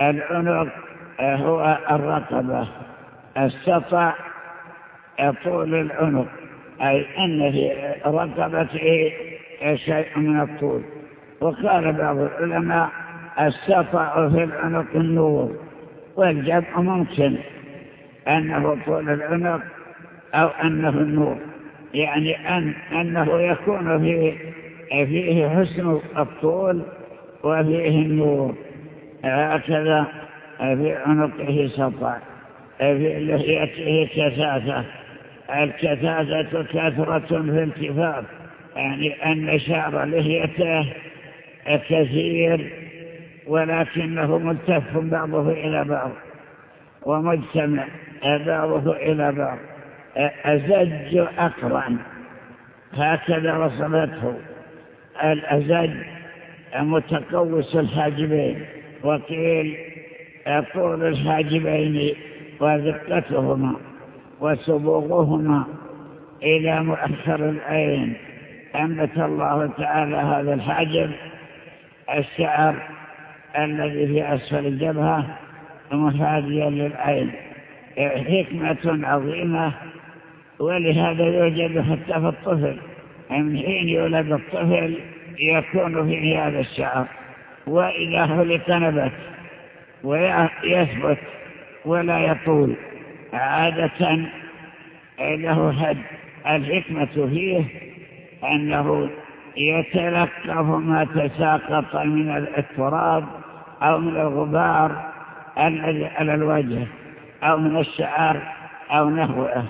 العنق هو الرقبة. السطع طول العنق. أي أن في رقبته شيء من الطول. وقال بعض العلماء السطع في العنق النور. والجمع ممكن أنه طول العنق أو أنه النور. يعني أن أنه يكون فيه, فيه حسن الطول وفيه النور. هكذا في عنقه سطع في لحيته كثافة الكثافة كثرة في التفاف يعني أن شعر لحيته كثير ولكنه ملتف بعضه إلى بعض ومجتمع بعضه إلى بعض. أزج أقرن هكذا وصلته الأزج متقوس الحاجبين. وقيل طول الحاجبين وذقتهما وسبوغهما إلى مؤخر العين. أنبت الله تعالى هذا الحاجب الشعر الذي في أسفل الجبهة مفاديا للعين. حكمة عظيمة ولهذا يوجد حتى في الطفل من حين يولد الطفل يكون فيه هذا الشعر. وإذا خلق نبت ويثبت ولا يطول. عادة له هد. الحكمة فيه أنه يتلقف ما تساقط من التراب أو من الغبار على الوجه أو من الشعر أو نحوه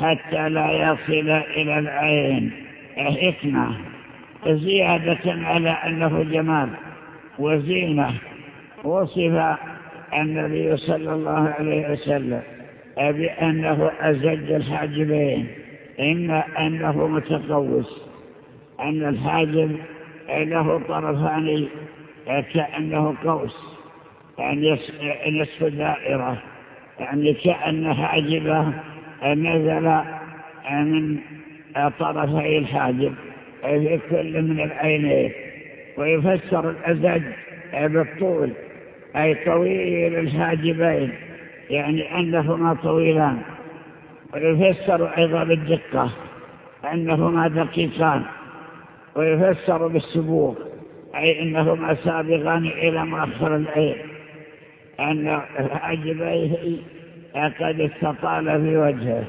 حتى لا يصل إلى العين. حكمة زيادة على أنه جمال. وزينة وصف النبي صلى الله عليه وسلم بأنه أزج الحاجبين إما أنه متقوس أن الحاجب له طرفان كأنه قوس يعني نصف دائرة يعني كأن حاجبه نزل من طرفي الحاجب في كل من العينين. ويفسر الأزج بالطول أي طويل الحاجبين يعني أنهما طويلان. ويفسر أيضا بالدقة أنهما دقيقان. ويفسر بالسبوغ أي أنهما سابغان إلى مؤخر العين أن حاجبيه قد استطال في وجهه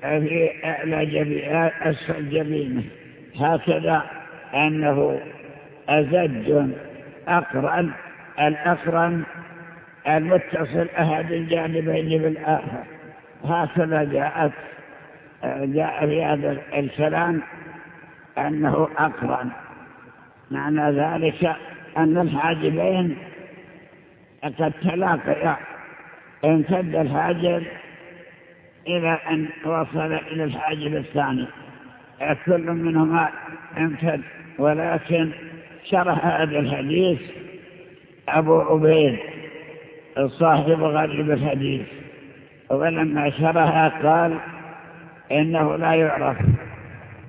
في أعلى جبين أسفل جبينه. هكذا أنه أزج أقرن الأقرن المتصل أحد الجانبين بالآخر. هكذا جاءت جاء في هذا الكلام أنه أقرن معنى ذلك أن الحاجبين قد تلاقيا. امتد الحاجب إلى أن وصل إلى الحاجب الثاني. كل منهما امتد ولكن شرح هذا الحديث أبو عبيد صاحب غريب الحديث ولما شرها قال إنه لا يعرف.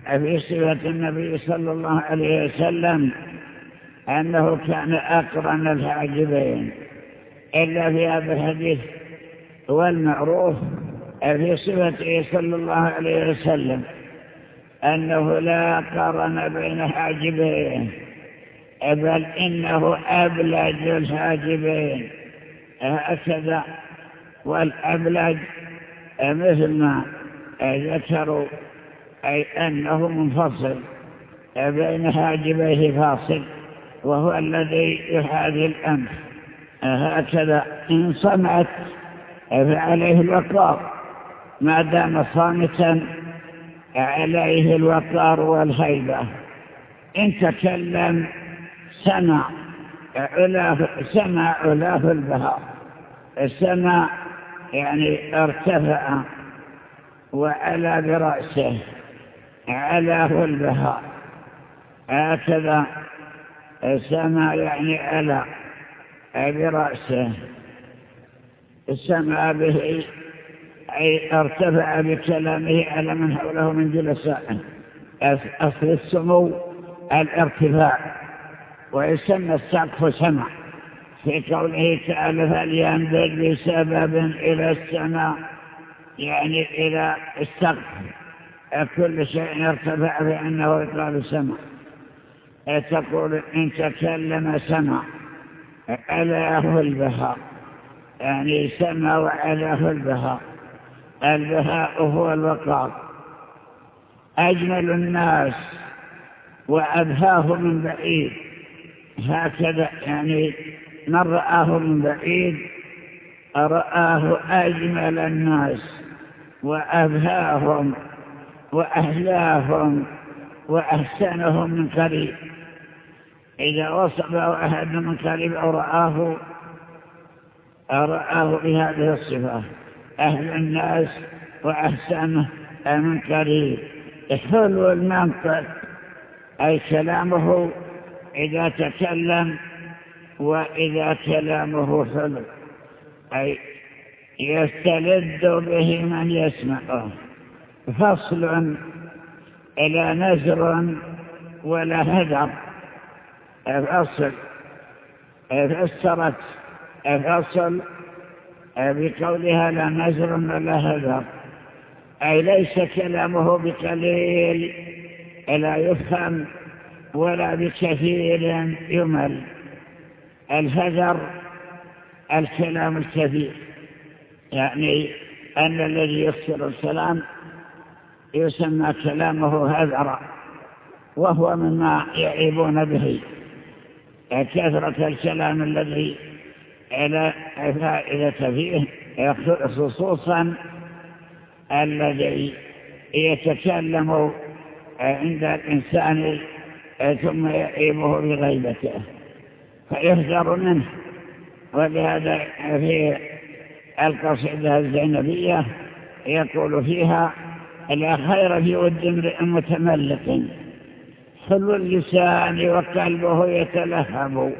في صفة النبي صلى الله عليه وسلم أنه كان أقرن الحاجبين إلا في هذا الحديث والمعروف في صفته صلى الله عليه وسلم أنه لا قرن بين حاجبين. بل إنه أبلج الحاجبين هكذا والأبلج مثل ما ذكروا أي أنه منفصل بين حاجبيه فاصل وهو الذي يحاذي الأنف. هكذا إن صمت فعليه الوقار. ما دام صامتا عليه الوقار والهيبة. إن تكلم سمع علاه سمع علاه البهار. السماء يعني ارتفع وعلى برأسه. علاه البهار. هكذا السماء يعني على برأسه. السمع به أي ارتفع بكلامه على من حوله من جلسائه. أصل السمو الارتفاع. ويسمى السقف سمع. في قوله تعالى فلينظر بسبب إلى السماء يعني إلى السقف. كل شيء يرتفع بأنه يقال السماء. تقول إن تكلم سمع ألاه البهاء. يعني سمع وألاه البهاء. البهاء هو الوقار. أجمل الناس وأبهاه من بعيد. هكذا يعني من رآه من بعيد رآه أجمل الناس وأبهاهم وأهلاهم وأحسنهم من قريب. إذا وصفه أحد من قريب أو رآه رآه بهذه الصفة أهل الناس وأحسنه من قريب. حلو المنطق أي كلامه إذا تكلم وإذا كلامه حلو. أي يستلذ به من يسمعه. فصل إلى نزر ولا هدر. الأصل فسرت الأصل بقولها لا نزر ولا هدر. أي ليس كلامه بقليل. لا يفهم. ولا بكثير يمل. الهدر الكلام الكثير يعني أن الذي يكثر الكلام يسمى كلامه هذرا وهو مما يعيبون به. كثرة الكلام الذي لا فائدة فيه خصوصا الذي يتكلم عند الإنسان ثم يعيبه بغيبته فيهجر منه. ولهذا في القصيدة الزينبية يقول فيها لا خير في ود امرئ متملق حلو اللسان وقلبه يتلهب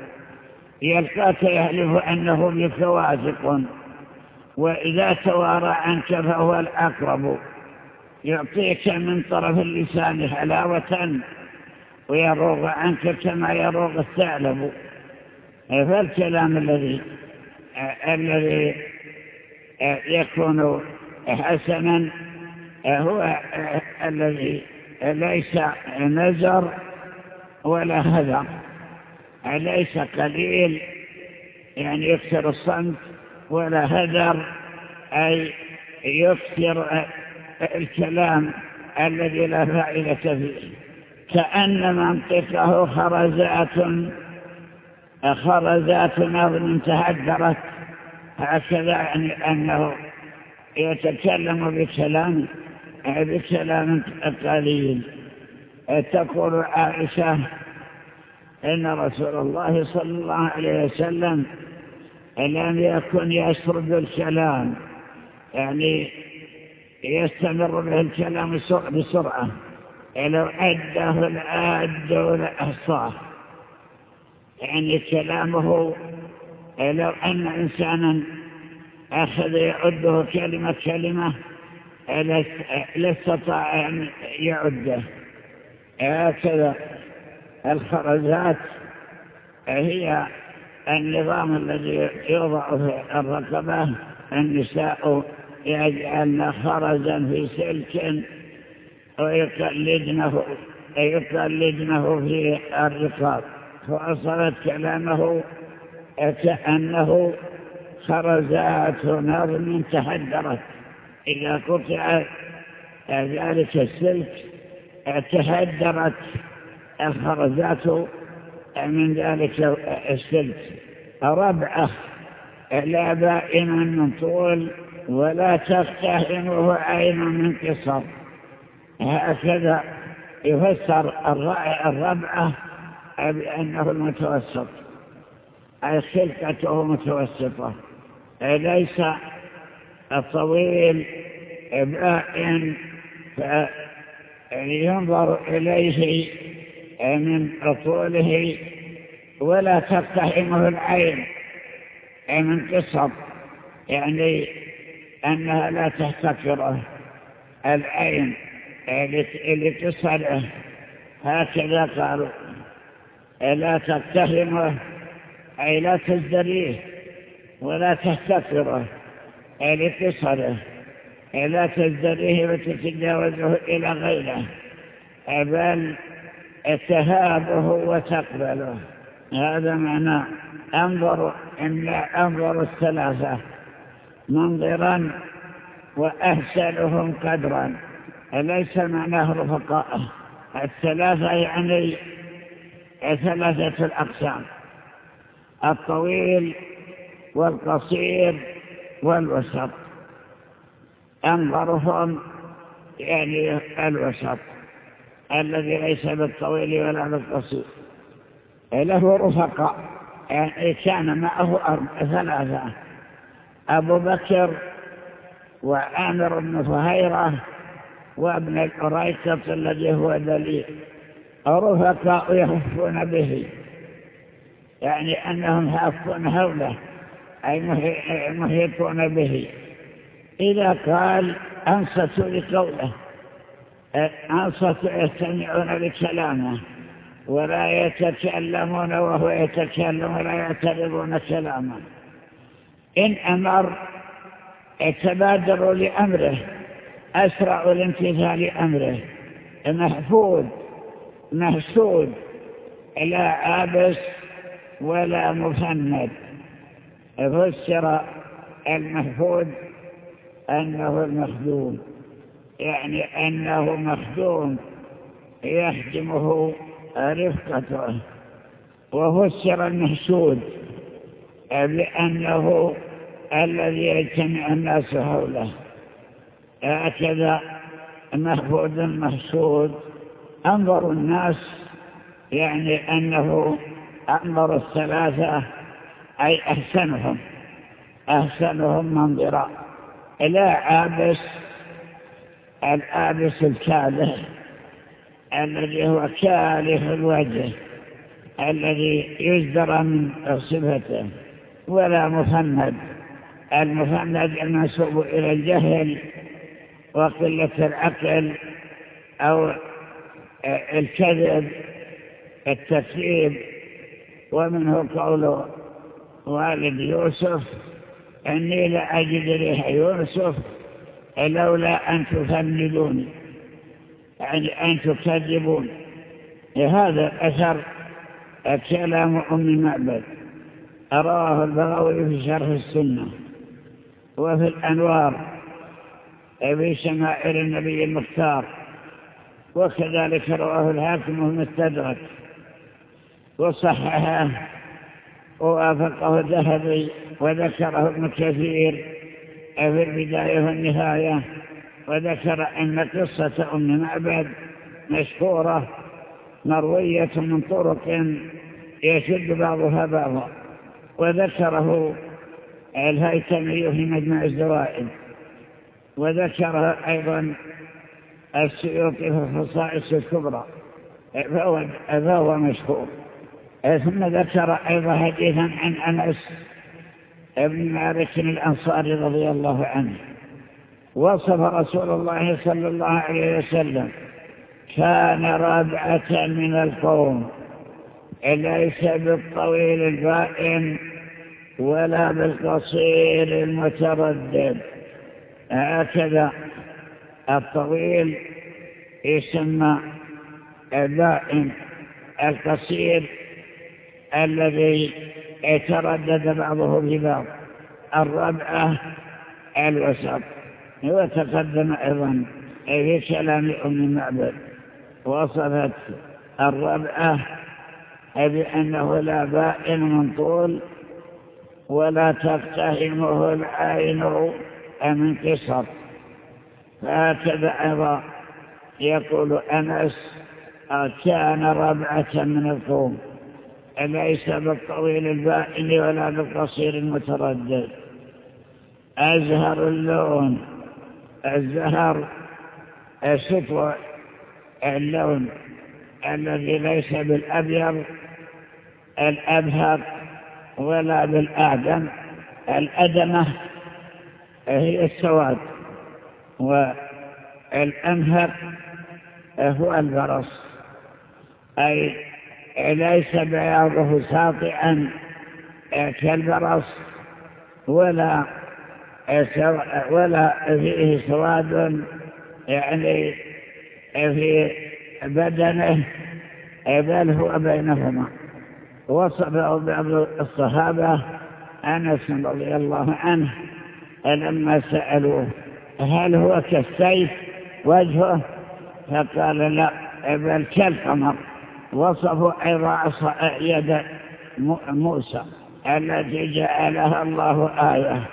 يلقاك يهلف أنه بك واثق وإذا توارى عنك فهو الأقرب يعطيك من طرف اللسان حلاوة ويروغ عنك كما يروغ الثعلب فالكلام الذي الذي يكون حسنا هو الذي ليس نزر ولا هذا ليس قليل يعني يكثر الصمت ولا هدر أي يكثر الكلام الذي لا فائدة فيه. كأن منطقه خرزات خرزات نظم تهدرت. هكذا يعني أنه يتكلم بكلام بكلام قليل. تقول عائشة إن رسول الله صلى الله عليه وسلم لم يكن يسرد الكلام يعني يستمر به الكلام بسرعة. لو أده الآد لأحصاه يعني كلامه لو أن إنسانا أخذ يعده كلمة كلمة لاستطاع أن يعده. هكذا الخرزات هي النظام الذي يوضع في الرقبة. النساء يجعلن خرزا في سلك ويقلدنه يقلدنه في الرقاب. فأصلت كلامه كأنه خرزات نظم تهدرت إذا قطع ذلك السلك تهدرت الخرزات من ذلك السلك. ربعة لا بائن من طول ولا تفتهمه عين من قصر. هكذا يفسر الربعة بأنه المتوسط أي خلقته متوسطة ليس الطويل بائن ينظر إليه من طوله ولا تفتحمه العين من قصر يعني أنها لا تحتكره العين. لقصره هكذا قالوا. لا تتهمه أي لا تزدريه ولا تحتقره أي لا تزدريه وتتجاوزه إلى غيره بل تهابه وتقبله. هذا معنى أنظر إن أنظر الثلاثة منظرا وأحسنهم قدرا. ليس معناه رفقاء؟ الثلاثة يعني ثلاثة الأقسام. الطويل والقصير والوسط. أنظرهم يعني الوسط. الذي ليس بالطويل ولا بالقصير. له رفقاء. يعني كان معه ثلاثة. أبو بكر وعامر بن فهيرة وابن القريكة الذي هو دليل رفقاء يخفون به. يعني أنهم يحفون حوله. أي محيطون به. إذا قال أنصتوا لقوله. أنصتوا يستمعون لكلامه. ولا يتكلمون وهو يتكلم ولا يعترضون كلامه. إن أمر تبادروا لأمره. أسرعوا لامتثال أمره. محفوظ محسود لا عابس ولا مفند. فسر المحفوظ أنه المخدوم يعني أنه مخدوم يخدمه رفقته. وفسر المحسود بأنه الذي يجتمع الناس حوله. هكذا محفوظ محسود أنظر الناس يعني أنه أنظر الثلاثة أي أحسنهم أحسنهم منظرا. لا عابس العابس الكاله الذي هو كاله الوجه الذي يزدر من صفته ولا مفند. المفند المنسوب إلى الجهل وقلة العقل أو الكذب التكذيب ومنه قول والد يوسف أني لأجد ريح يوسف لولا أن تفندوني يعني أن تكذبون هذا أثر كلام أم معبد أراه البغوي في شرح السنة. وفي الأنوار. في شمائل النبي المختار وكذلك رواه الحاكم المستدرك وصححه ووافقه الذهبي وذكره ابن كثير في البداية والنهاية وذكر أن قصة أم معبد مشهورة مروية من طرق يشد بعضها بعضا وذكره الهيثمي في مجمع الزوائد وذكر أيضا السيوطي في الخصائص الكبرى. فهو, مشهور. ثم ذكر أيضا حديثا عن أنس ابن مالك الأنصاري رضي الله عنه. وصف رسول الله صلى الله عليه وسلم كان رابعة من القوم. ليس بالطويل البائن ولا بالقصير المتردد. هكذا الطويل يسمى البائن القصير الذي يتردد بعضه ببعض الربعة الوسط. وتقدم أيضا في كلام أم المعبد. وصفت الربعة بأنه لا بائن من طول ولا تقتهمه العين من قصر فهكذا أيضا يقول أنس كان ربعة من القوم ليس بالطويل البائن ولا بالقصير المتردد؟ أزهر اللون الزهر ستر اللون الذي ليس بالأبيض الأبهر ولا بالآدم الأدمة هي السواد والأمهر هو البرص. أي ليس بياضه ساطعا كالبرص ولا ولا فيه سواد يعني في بدنه بل هو بينهما. وصفه بعض الصحابة أنس رضي الله عنه. لما سألوه هل هو كالسيف وجهه؟ فقال لا بل كالقمر. وصفوا أيضا يد موسى التي جعلها الله آية.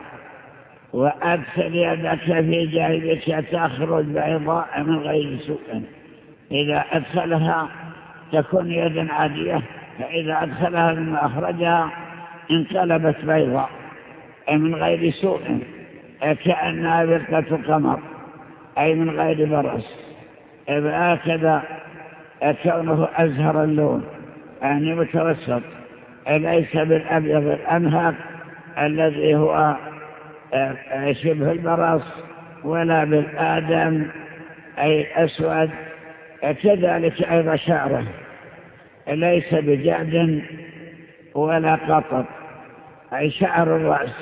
وأدخل يدك في جيبك تخرج بيضاء من غير سوء. إذا أدخلها تكون يدا عادية فإذا أدخلها من أخرجها انقلبت بيضاء من غير سوء. كأنها برقة قمر أي من غير برس هكذا كونه أزهر اللون يعني متوسط. ليس بالأبيض الأنهق الذي هو شبه البرص ولا بالآدم أي أسود. كذلك أيضا شعره. ليس بجعد ولا قطط أي شعر الرأس.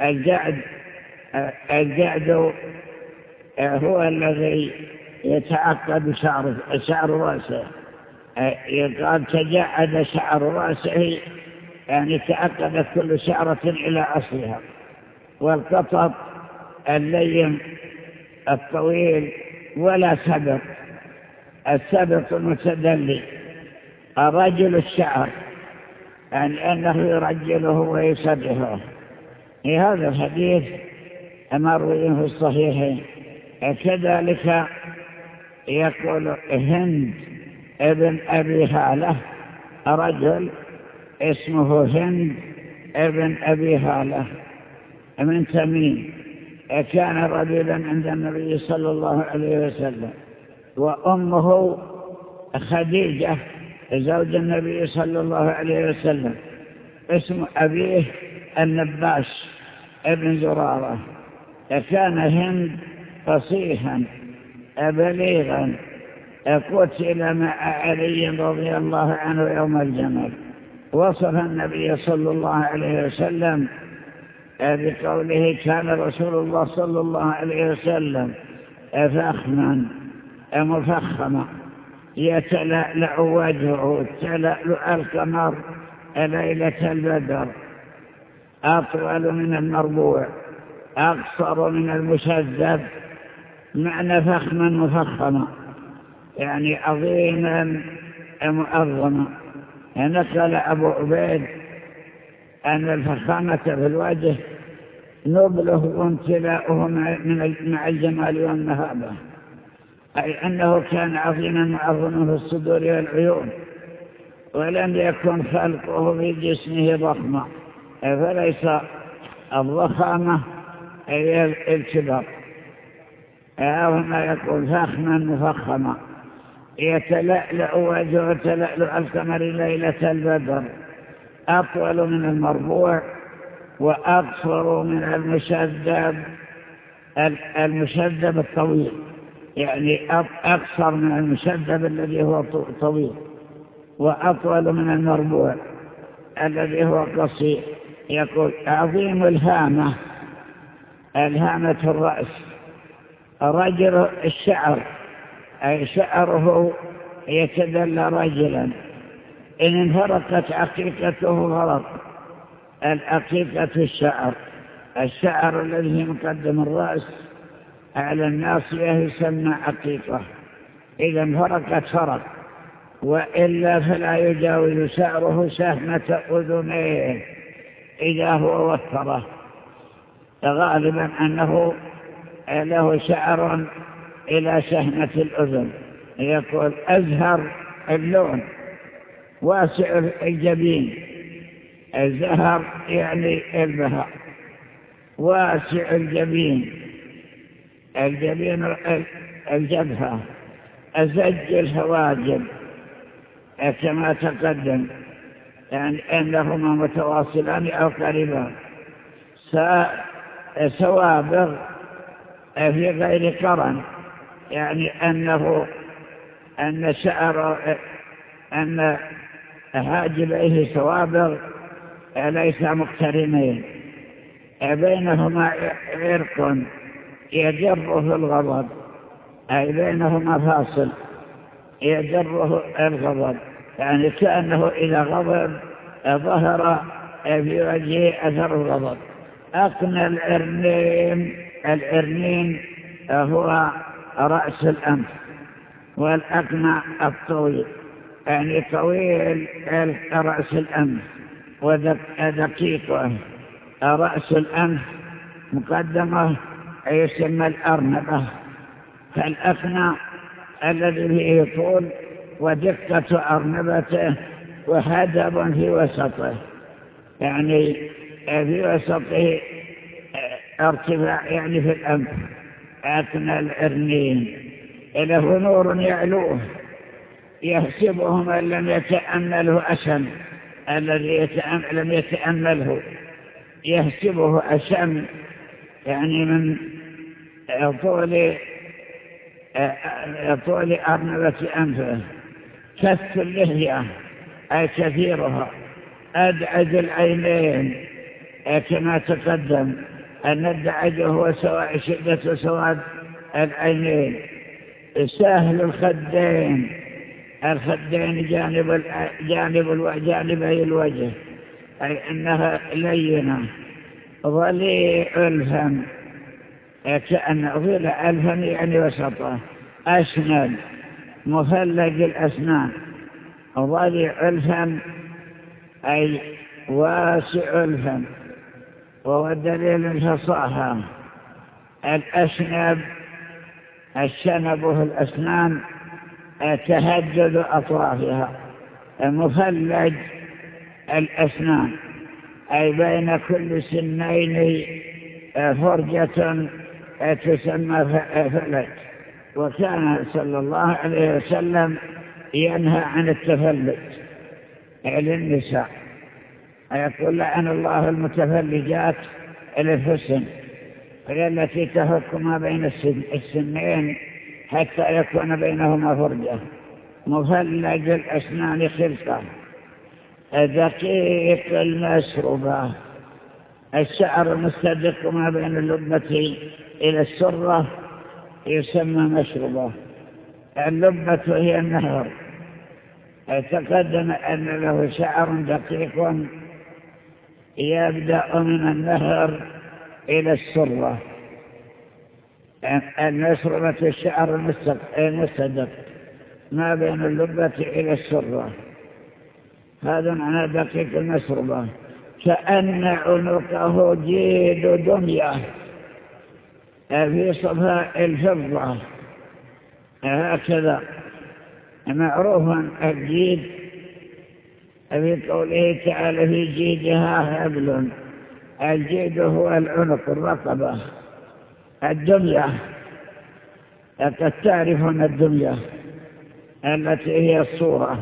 الجعد الجعد هو الذي يتعقد شعر, شعر رأسه. يقال تجعد شعر رأسه يعني تعقدت كل شعرة إلى أصلها. والقطط اللين الطويل ولا سبط السبط المتدلي الرجل الشعر يعني أنه يرجله ويسرحه في هذا الحديث مروي في الصحيحين كذلك يقول هند ابن أبي هالة رجل اسمه هند ابن أبي هالة من تميم. كان رجلا عند النبي صلى الله عليه وسلم وأمه خديجة زوج النبي صلى الله عليه وسلم اسم أبيه النباش ابن زرارة. كان هند فصيحا بليغا قتل مع علي رضي الله عنه يوم الجمل. وصف النبي صلى الله عليه وسلم بقوله كان رسول الله صلى الله عليه وسلم فخما مفخما. يتلألأ وجهه تلألؤ القمر ليلة البدر أطول من المربوع. أقصر من المشذب معنى فخما مفخما يعني عظيما مؤظما نقل أبو عبيد أن الفخامة في الوجه نبله وامتلاؤه مع الجمال والمهابة أي أنه كان عظيما معظما في الصدور والعيون ولم يكن خلقه في جسمه ضخما فليس الضخامة الكبر. أو ما يقول فخما مفخما. يتلألأ وجهه تلألأ القمر ليلة البدر. أطول من المربوع وأقصر من المشذب المشذب الطويل. يعني أقصر من المشذب الذي هو طويل. وأطول من المربوع الذي هو قصير. يقول عظيم الهامة. الهامة الرأس. رجل الشعر أي شعره يتدلى رجلا. إن انفرقت عقيقته غلط. العقيقة الشعر. الشعر الذي مقدم الرأس على الناصية يسمى عقيقة. إذا انفرقت فرق. وإلا فلا يجاوز شعره سهمة أذنيه. إذا هو وفره غالبا أنه له شعر إلى شهمة الأذن. يقول أزهر اللون واسع الجبين. الزهر يعني البهاء. واسع الجبين. الجبين الجبهة. أزج الهواجب كما تقدم. يعني أنهما متواصلان أو قريبان. سوابغ في غير قرن يعني أنه أن شعر أن هاجبيه سوابغ ليس مقترنين. بينهما عرق يجره الغضب أي بينهما فاصل يجره الغضب. يعني كأنه إذا غضب ظهر في وجهه أثر الغضب. أقنى الإرنين. الإرنين هو رأس الأنف والأقنى الطويل. يعني طويل رأس الأنف ودقيقه رأس الأنف مقدمة يسمى الأرنبة. فالأقنى الذي فيه طول ودقة أرنبته وهدب في وسطه. يعني في وسطه ارتفاع يعني في الأنف أثنى الإرنين. له نور يعلوه يحسبه من لم يتأمله أشم الذي لم يتأمله. يحسبه أشم يعني من طول طول أرنبة أنفه. كث اللحية أي كثيرها أدعج العينين. كما تقدم أن الدعج هو سواء شدة سواد العينين. سهل الخدين الخدين جانب جانب جانبي الوجه أي أنها لينة. ضليع الفم كأن ضلع الفم يعني وسطه. أسند مفلج الأسنان. ضليع الفم أي واسع الفم. وهو دليل الفصاحة. الأسنب الشنب في الأسنان تهدد أطرافها. مفلج الأسنان أي بين كل سنين فرجة تسمى فلج. وكان صلى الله عليه وسلم ينهى عن التفلج للنساء. يقول لعن الله المتفلجات للحسن التي تهك ما بين السنين حتى يكون بينهما فرجة. مفلج الأسنان خلقة. دقيق المسربة الشعر المستدق ما بين اللبة إلى السرة يسمى مشربة اللبة هي النهر. تقدم أن له شعر دقيق يبدأ من النهر إلى السرة. المسربة الشعر المستدق. ما بين اللبة إلى السرة. هذا معنى دقيق المسربة كأن عنقه جيد دنيا في صفاء الفضة. هكذا. معروفا الجيد في قوله تعالى في جيدها هبل الجيد هو العنق الرقبة الدنيا لقد تعرفون الدنيا التي هي الصورة.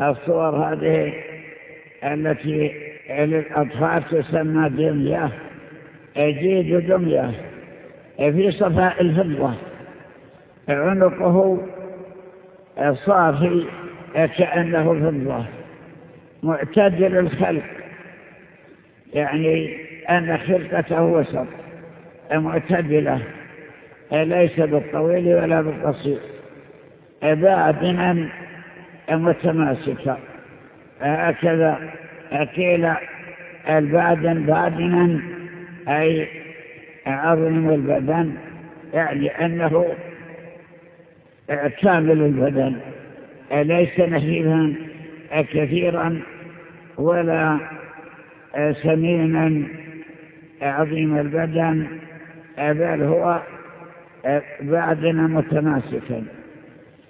الصور هذه التي للأطفال تسمى دمية. أجيد دمية. في صفاء الفضة. عنقه صافي كأنه فضة. معتدل الخلق يعني أن خلقته وسط معتدلة ليس بالطويل ولا بالقصير. باعدنا متماسكة هكذا قيل البعدن بعدنا أي عظم البدن يعني أنه كامل البدن. ليس نهيبا؟ كثيرا ولا سمينا عظيم البدن بل هو بعدنا متماسكا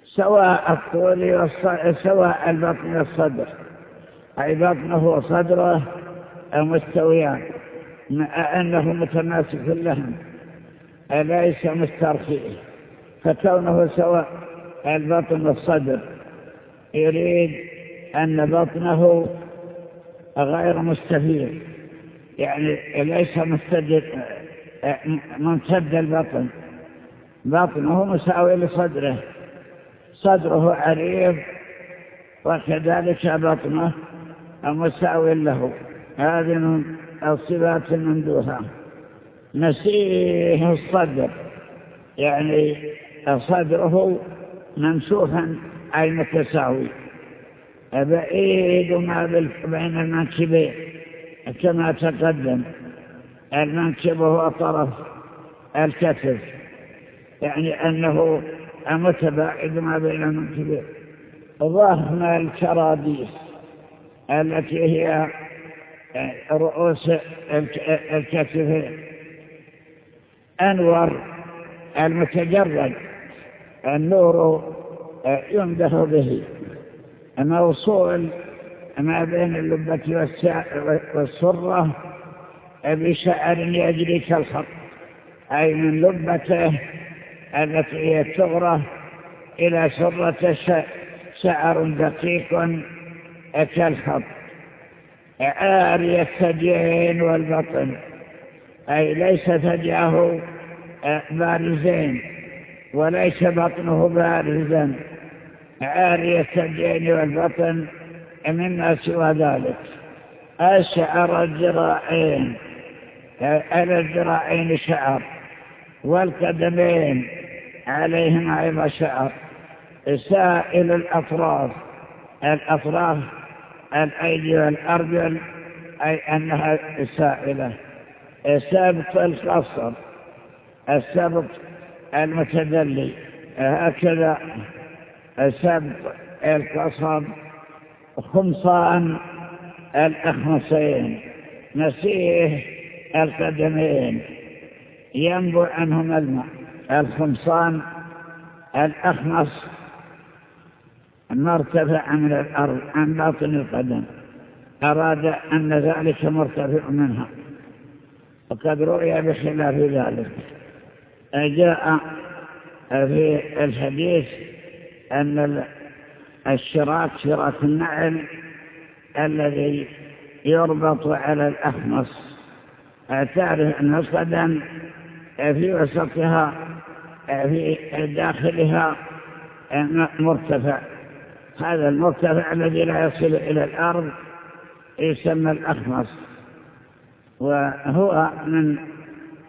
سواء الطول سواء البطن والصدر. أي بطنه وصدره مستويان أنه متماسك لهم ليس مسترخيه فكونه سواء البطن والصدر يريد أن بطنه غير مستفيد. يعني ليس مستجد ممتد البطن. بطنه مساوي لصدره. صدره عريض وكذلك بطنه مساوي له. هذه من الصفات الممدوحة نسيه الصدر. يعني صدره ممسوحا أي متساوي. بعيد ما بين المنكبين كما تقدم. المنكب هو طرف الكتف. يعني أنه متباعد ما بين المنكبين ضخم الكراديس التي هي رؤوس الكتفين أنور المتجرد. النور يمدح به. موصول ما بين اللبة والسرة بشعر يجري كالخط أي من لبته التي هي الثغرة إلى سرة شعر دقيق كالخط عاري الثديين والبطن. أي ليس ثدياه بارزين وليس بطنه بارزا. عاري الثديين والبطن مما سوى ذلك. أشعر الذراعين على الذراعين شعر والقدمين عليهم أيضا شعر. سائل الأطراف الأطراف الأيدي والأرجل أي أنها سائلة. سابق القصر السبق المتدلي هكذا. سبق القصر خمصان الأخمصين نسيه القدمين. ينبع عنهما الماء. الخمصان الأخمص مرتفع من الأرض عن باطن القدم. أراد أن ذلك مرتفع منها. وقد رؤي بخلاف ذلك. جاء في الحديث أن الشراك شراك النعل الذي يربط على الأخمص. تعرف أن القدم في وسطها في داخلها مرتفع. هذا المرتفع الذي لا يصل إلى الأرض يسمى الأخمص. وهو من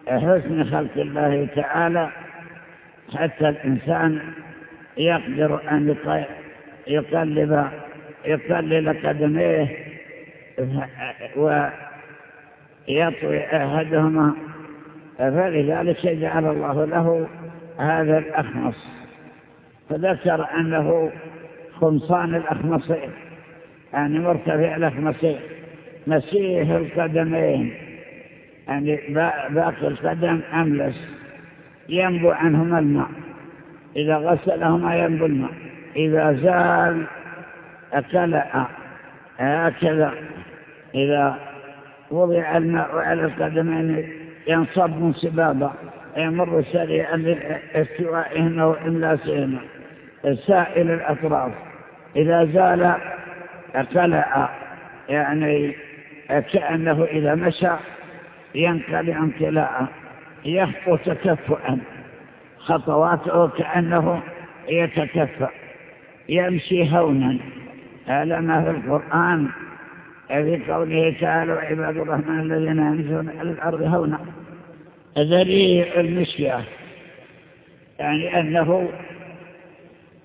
حسن خلق الله تعالى. حتى الإنسان يقدر أن يقلب يقلل قدميه ويطوي أحدهما. فلذلك جعل الله له هذا الأخمص فذكر أنه خمصان الأخمصين يعني مرتفع الأخمصين مسيح القدمين يعني باقي القدم أملس. ينبو عنهما الماء. إذا غسلهما ينبو الماء إذا زال أكلأ هكذا إذا وضع الماء على القدمين ينصب انصبابا يمر سريعا لاستوائهما وإملاسهما سائل الأطراف. إذا زال أقلع يعني كأنه إذا مشى ينقل انقلاعا يخطو تكفؤا. خطواته كأنه يتكفأ يمشي هونا. هذا ما في القرآن. في قوله تعالى عباد الرحمن الذين يمشون على الأرض هونا. ذريع المشية يعني أنه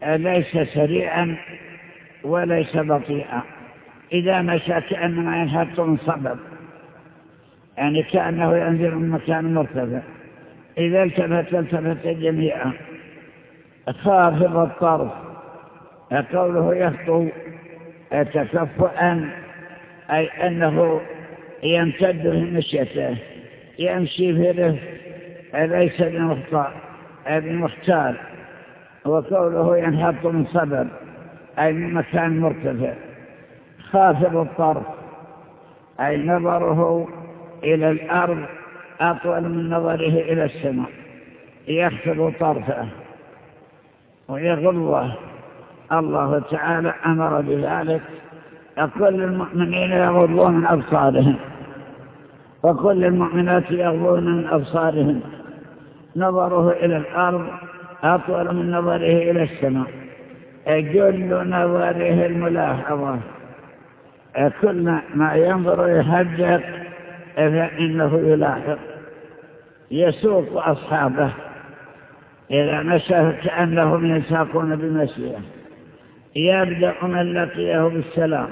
ليس سريعا وليس بطيئا. إذا مشى كأنما ينهط من صبب يعني كأنه ينزل من مكان مرتفع. إذا التفت التفت جميعا. خافض الطرف. قوله يخطو تكفؤا أي أنه يمتد في مشيته يمشي في رفق ليس بمختار. وقوله ينهط من صبر أي من مكان مرتفع. خافض الطرف أي نظره إلى الأرض أطول من نظره إلى السماء. يخفض طرفه ويغلظه الله تعالى أمر بذلك. كل المؤمنين يغضون من أبصارهم. وكل المؤمنات يغضون من أبصارهم. نظره إلى الأرض أطول من نظره إلى السماء. جل نظره الملاحظة. كل ما ينظر يحدق فإنه يلاحق يسوق أصحابه. إذا مشى كأنهم يساقون بمشيه يبدأ من لقيه بالسلام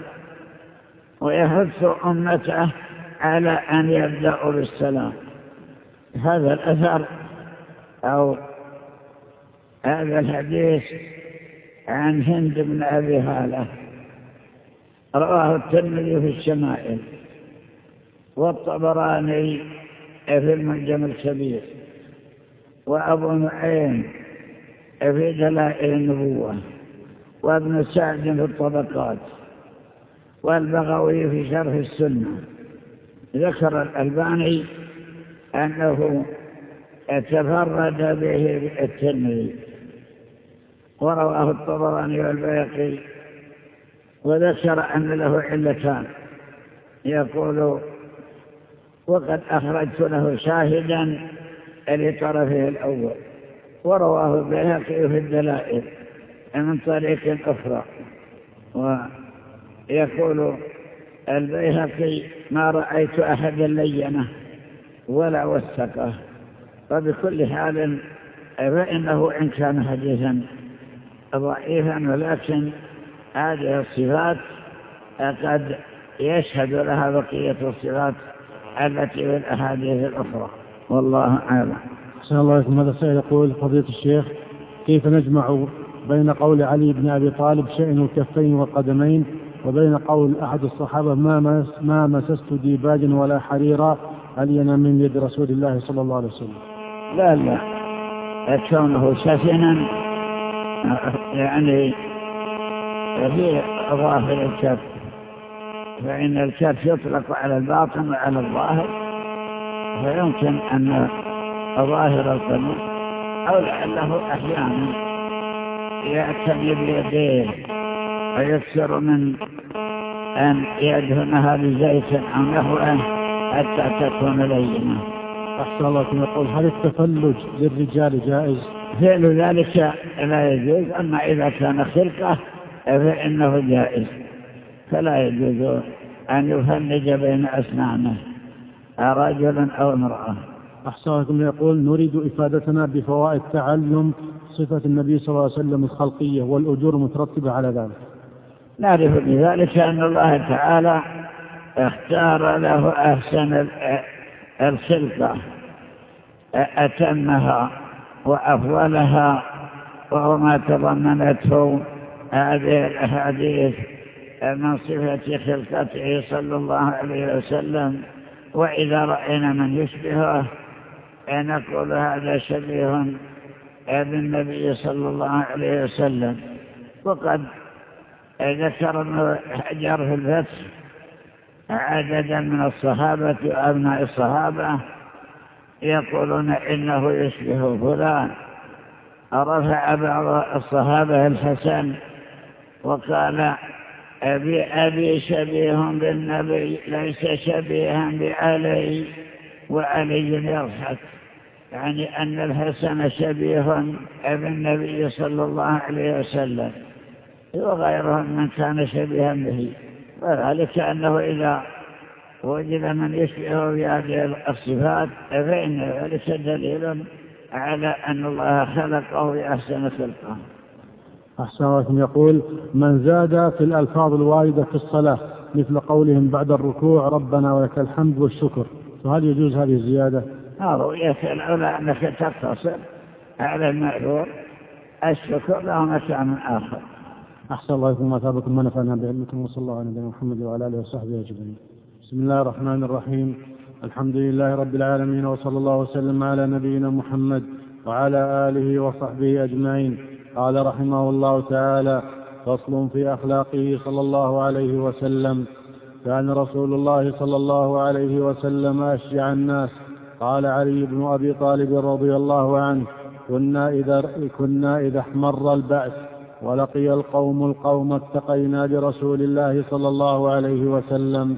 ويحث أمته على أن يبدأوا بالسلام. هذا الأثر أو هذا الحديث عن هند بن أبي هالة رواه الترمذي في الشمائل. والطبراني في المنجم الكبير وأبو نعيم في دلائل النبوة وابن سعد في الطبقات والبغوي في شرح السنة. ذكر الألباني أنه تفرد به الترمذي ورواه الطبراني والبيقي وذكر أن له علتان. يقول وقد أخرجت له شاهدا لطرفه الأول ورواه البيهقي في الدلائل من طريق أخرى. ويقول البيهقي ما رأيت أحدا لينه ولا وثقه. وبكل حال فإنه إن كان حديثا ضعيفا ولكن هذه الصفات قد يشهد لها بقية الصفات. التي في الأحاديث الأخرى. والله أعلم. أحسن الله عليكم هذا السائل يقول فضيلة الشيخ كيف نجمع بين قول علي بن أبي طالب شأن الكفين والقدمين وبين قول أحد الصحابة ما, مس ما مسست ديباجا ولا حريرا ألينا من يد رسول الله صلى الله عليه وسلم؟ لا لا. كونه سفنا يعني في ظاهر الكف. فإن الكف يطلق على الباطن وعلى الظاهر فيمكن أن ظاهر القلب أو لعله أحيانا يعتني بيديه ويكثر من أن يدهنها بزيت أو نحوه حتى تكون لينة. أحسن الله كما يقول هل التفلج للرجال جائز؟ فعل ذلك لا يجوز أما إذا كان خلقة فإنه جائز. فلا يجوز أن يفلج بين أسنانه رجل أو امرأة. أحسنكم يقول نريد إفادتنا بفوائد تعلم صفة النبي صلى الله عليه وسلم الخلقية والأجور مترتبة على ذلك. نعرف بذلك أن الله تعالى اختار له أحسن الخلقة أتمها وأفضلها وهو ما تضمنته هذه الأحاديث. من صفة خلقته صلى الله عليه وسلم وإذا رأينا من يشبهه نقول هذا شبيه بالنبي صلى الله عليه وسلم. وقد ذكر ابن حجر في الفتح عددا من الصحابة وأبناء الصحابة يقولون إنه يشبه فلان. رفع بعض الصحابة الحسن وقال أبي أبي شبيه بالنبي ليس شبيها بعلي وعلي يضحك يعني أن الحسن شبيه بالنبي صلى الله عليه وسلم وغيرهم من كان شبيها به. وذلك أنه إذا وجد من يشبه بهذه الصفات فإن ذلك دليل على أن الله خلقه بأحسن خلقه. أحسن الله يقول من زاد في الألفاظ الواردة في الصلاة مثل قولهم بعد الركوع ربنا ولك الحمد والشكر. فهل يجوز هذه الزيادة؟ رؤية العلا أنك تقتصر على المأذور الشكر له مكان آخر. أحسن الله يكون مثابكم ونفعنا بعلمكم وصلى الله على نبينا محمد وعلى آله وصحبه أجمعين. بسم الله الرحمن الرحيم. الحمد لله رب العالمين وصلى الله وسلم على نبينا محمد وعلى آله وصحبه أجمعين. قال رحمه الله تعالى فصل في أخلاقه صلى الله عليه وسلم. كان رسول الله صلى الله عليه وسلم أشجع الناس. قال علي بن أبي طالب رضي الله عنه كنا إذا, كنا إذا احمر البأس ولقي القوم القوم اتقينا برسول الله صلى الله عليه وسلم.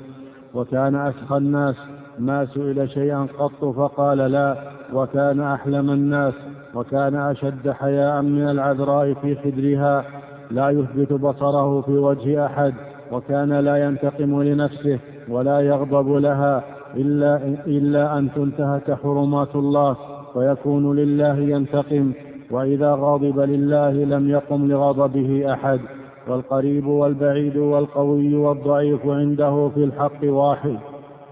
وكان أسخى الناس ما سئل شيئا قط فقال لا وكان أحلم الناس وكان أشد حياء من العذراء في خدرها لا يثبت بصره في وجه أحد وكان لا ينتقم لنفسه ولا يغضب لها إلا, إلا أن تنتهك حرمات الله ويكون لله ينتقم وإذا غضب لله لم يقم لغضبه أحد والقريب والبعيد والقوي والضعيف عنده في الحق واحد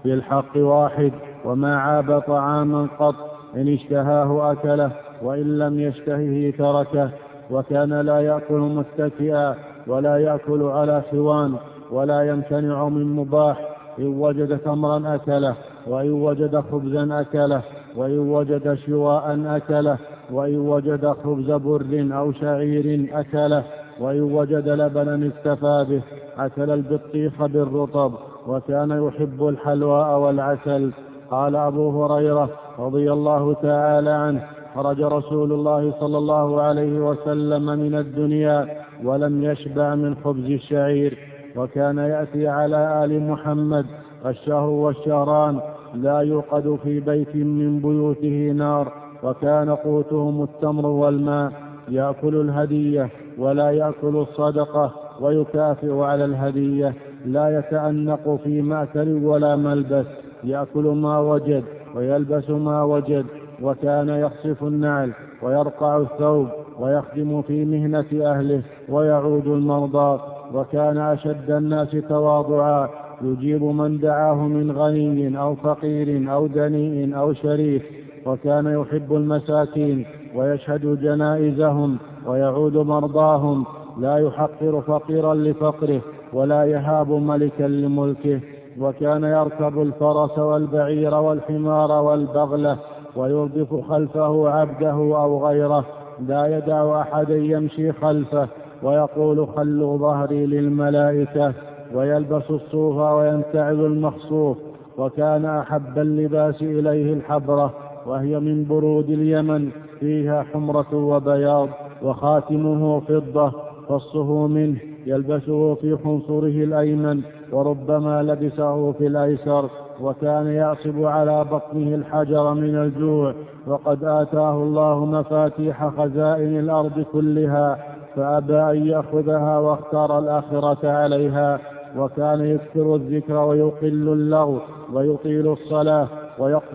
في الحق واحد وما عاب طعاما قط إن اشتهاه أكله وإن لم يشتهه تركه وكان لا يأكل متكئا ولا يأكل على خوان ولا يمتنع من مباح إن وجد تمرا أكله وإن وجد خبزا أكله وإن وجد شواء أكله وإن وجد خبز بر أو شعير أكله وإن وجد لبنا اكتفى به أكل البطيخ بالرطب وكان يحب الحلواء والعسل. قال أبو هريرة رضي الله تعالى عنه خرج رسول الله صلى الله عليه وسلم من الدنيا ولم يشبع من خبز الشعير وكان يأتي على آل محمد الشهر والشهران لا يوقد في بيت من بيوته نار وكان قوتهم التمر والماء يأكل الهدية ولا يأكل الصدقة ويكافئ على الهدية لا يتأنق في مأكل ولا ملبس يأكل ما وجد ويلبس ما وجد. وكان يخصف النعل ويرقع الثوب ويخدم في مهنة أهله ويعود المرضى وكان أشد الناس تواضعا. يجيب من دعاه من غني أو فقير أو دنيء أو شريف. وكان يحب المساكين ويشهد جنائزهم ويعود مرضاهم. لا يحقر فقيرا لفقره ولا يهاب ملكا لملكه. وكان يركب الفرس والبعير والحمار والبغلة ويردف خلفه عبده أو غيره. لا يدع أحدا يمشي خلفه. ويقول خلوا ظهري للملائكة. ويلبس الصوف وينتعل المخصوف. وكان أحب اللباس إليه الحبرة وهي من برود اليمن. فيها حمرة وبياض. وخاتمه فضة. فصه منه. يلبسه في خنصره الأيمن. وربما لبسه في الأيسر. وكان يعصب على بطنه الحجر من الجوع وقد آتاه الله مفاتيح خزائن الأرض كلها فأبى أن يأخذها واختار الآخرة عليها وكان يكثر الذكر ويقل اللغو ويطيل الصلاة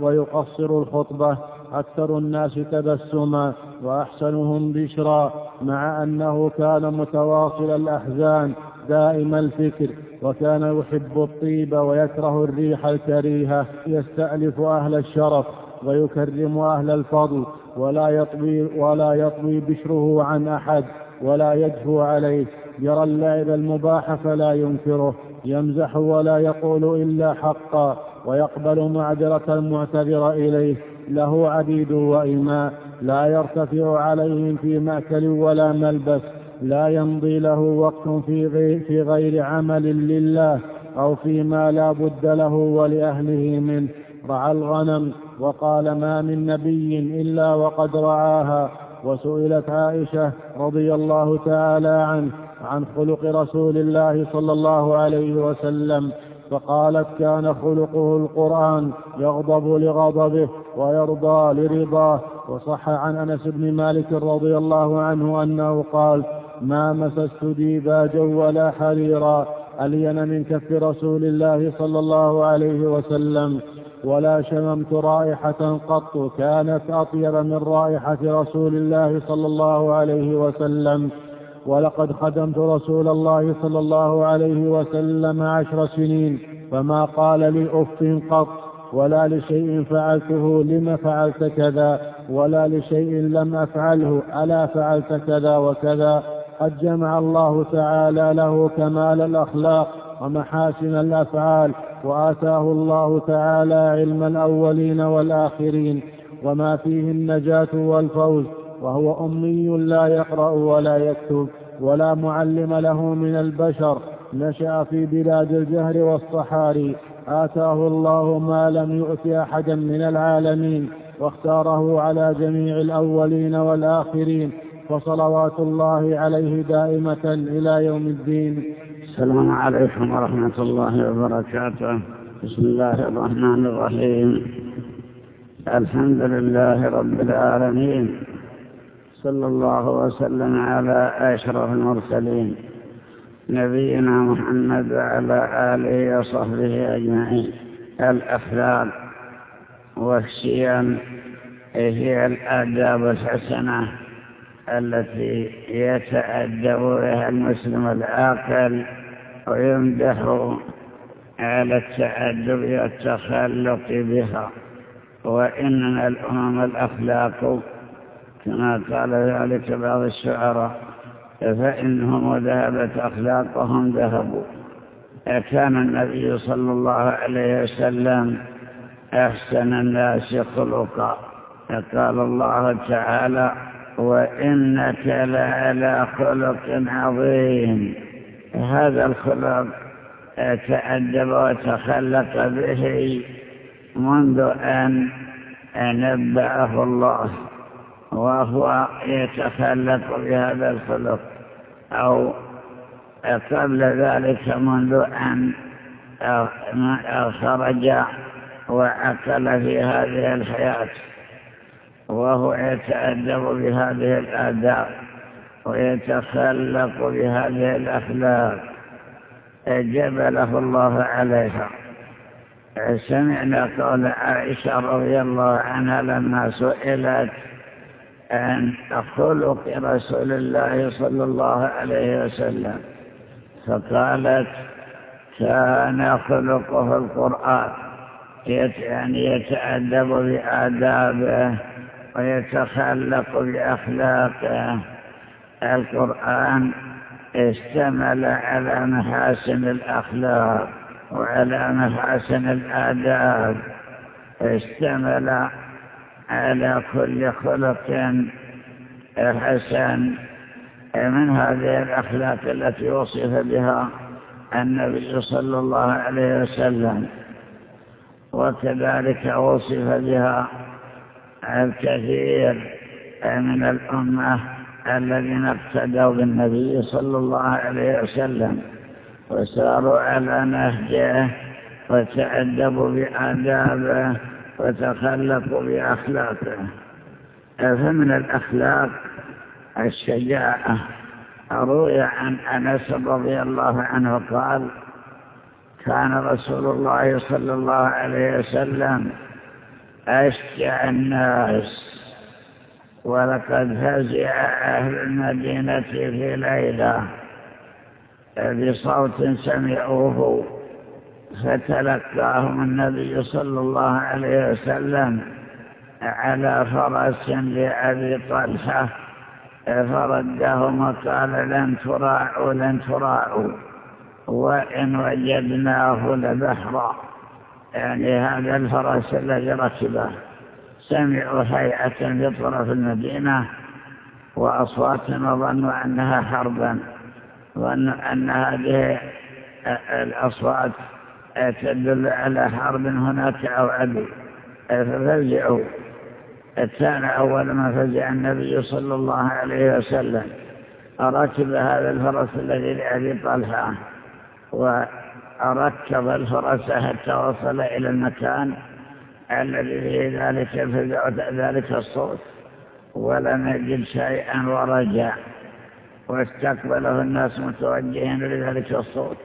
ويقصر الخطبة. أكثر الناس تبسما وأحسنهم بشرا مع أنه كان متواصل الأحزان دائم الفكر. وكان يحب الطيب ويكره الريح الكريهة يستألف أهل الشرف ويكرم أهل الفضل ولا يطوي, ولا يطوي بشره عن أحد ولا يجفو عليه. يرى اللعب المباح فلا ينكره يمزح ولا يقول إلا حقا ويقبل معذرة المعتذر إليه. له عبيد وإماء لا يرتفع عليهم في مأكل ولا ملبس. لا يمضي له وقت في غير, في غير عمل لله أو فيما لا بد له ولأهله منه. رعى الغنم وقال ما من نبي إلا وقد رعاها. وسئلت عائشة رضي الله تعالى عنه عن خلق رسول الله صلى الله عليه وسلم فقالت كان خلقه القرآن يغضب لغضبه ويرضى لرضاه. وصح عن أنس بن مالك رضي الله عنه أنه قال ما مسست ديباجا ولا حريرا ألين من كف رسول الله صلى الله عليه وسلم. ولا شممت رائحة قط كانت أطيب من رائحة رسول الله صلى الله عليه وسلم. ولقد خدمت رسول الله صلى الله عليه وسلم عشر سنين فما قال لي أف قط ولا لشيء فعلته لم فعلت كذا ولا لشيء لم أفعله ألا فعلت كذا وكذا. قد جمع الله تعالى له كمال الأخلاق ومحاسن الأفعال وآتاه الله تعالى علم الأولين والآخرين وما فيه النجاة والفوز وهو أمي لا يقرأ ولا يكتب ولا معلم له من البشر نشأ في بلاد الجهر والصحاري. آتاه الله ما لم يؤت أحدا من العالمين واختاره على جميع الأولين والآخرين وصلوات الله عليه دائمة إلى يوم الدين. السلام عليكم ورحمة الله وبركاته. بسم الله الرحمن الرحيم. الحمد لله رب العالمين. صلى الله وسلم على أشرف المرسلين. نبينا محمد وعلى آله وصحبه أجمعين. الأخلاق والشيم هي الآداب الحسنة. التي يتأدب بها المسلم العاقل ويمدح على التأدب والتخلق بها. وإن الأمم الأخلاق كما قال ذلك بعض الشعراء فإنهم ذهبت أخلاقهم ذهبوا. كان النبي صلى الله عليه وسلم أحسن الناس خلقا. قال الله تعالى وإنك لعلى خلق عظيم. هذا الخلق تأدب وتخلق به منذ أن نبأه الله وهو يتخلق بهذا الخلق. أو قبل ذلك منذ أن خرج وعقل في هذه الحياة. وهو يتأدب بهذه الآداب ويتخلق بهذه الأخلاق. جبله الله عليها. سمعنا قول عائشة رضي الله عنها لما سئلت عن خلق رسول الله صلى الله عليه وسلم. فقالت كان خلقه القرآن. يعني يتأدب بآدابه. ويتخلق بأخلاقه القرآن اشتمل على محاسن الأخلاق وعلى محاسن الآداب. اشتمل على كل خلق حسن. من هذه الأخلاق التي وصف بها النبي صلى الله عليه وسلم. وكذلك وصف بها الكثير من الأمة الذين اقتدوا بالنبي صلى الله عليه وسلم وساروا على نهجه وتأدبوا بآدابه وتخلقوا بأخلاقه. فمن الأخلاق الشجاعة. روي عن أنس رضي الله عنه قال كان رسول الله صلى الله عليه وسلم أشجع الناس ولقد فزع أهل المدينة في ليلة بصوت سمعوه فتلقاهم النبي صلى الله عليه وسلم على فرس لأبي طلحة فردهم وقال لن تراعوا لن تراعوا وإن وجدناه لبحرا. يعني هذا الفرس الذي ركبه سمعوا هيئة في طرف المدينة وأصوات وظنوا أنها حربا ظنوا أن هذه الأصوات تدل على حرب هناك أو عدو ففزعوا. كان أول ما فزع النبي صلى الله عليه وسلم. ركب هذا الفرس الذي لأبي طلحة. وركب الفرس حتى وصل إلى المكان الذي فيه ذلك ذلك الصوت ولم يجد شيئا ورجع. واستقبله الناس متوجهين لذلك الصوت.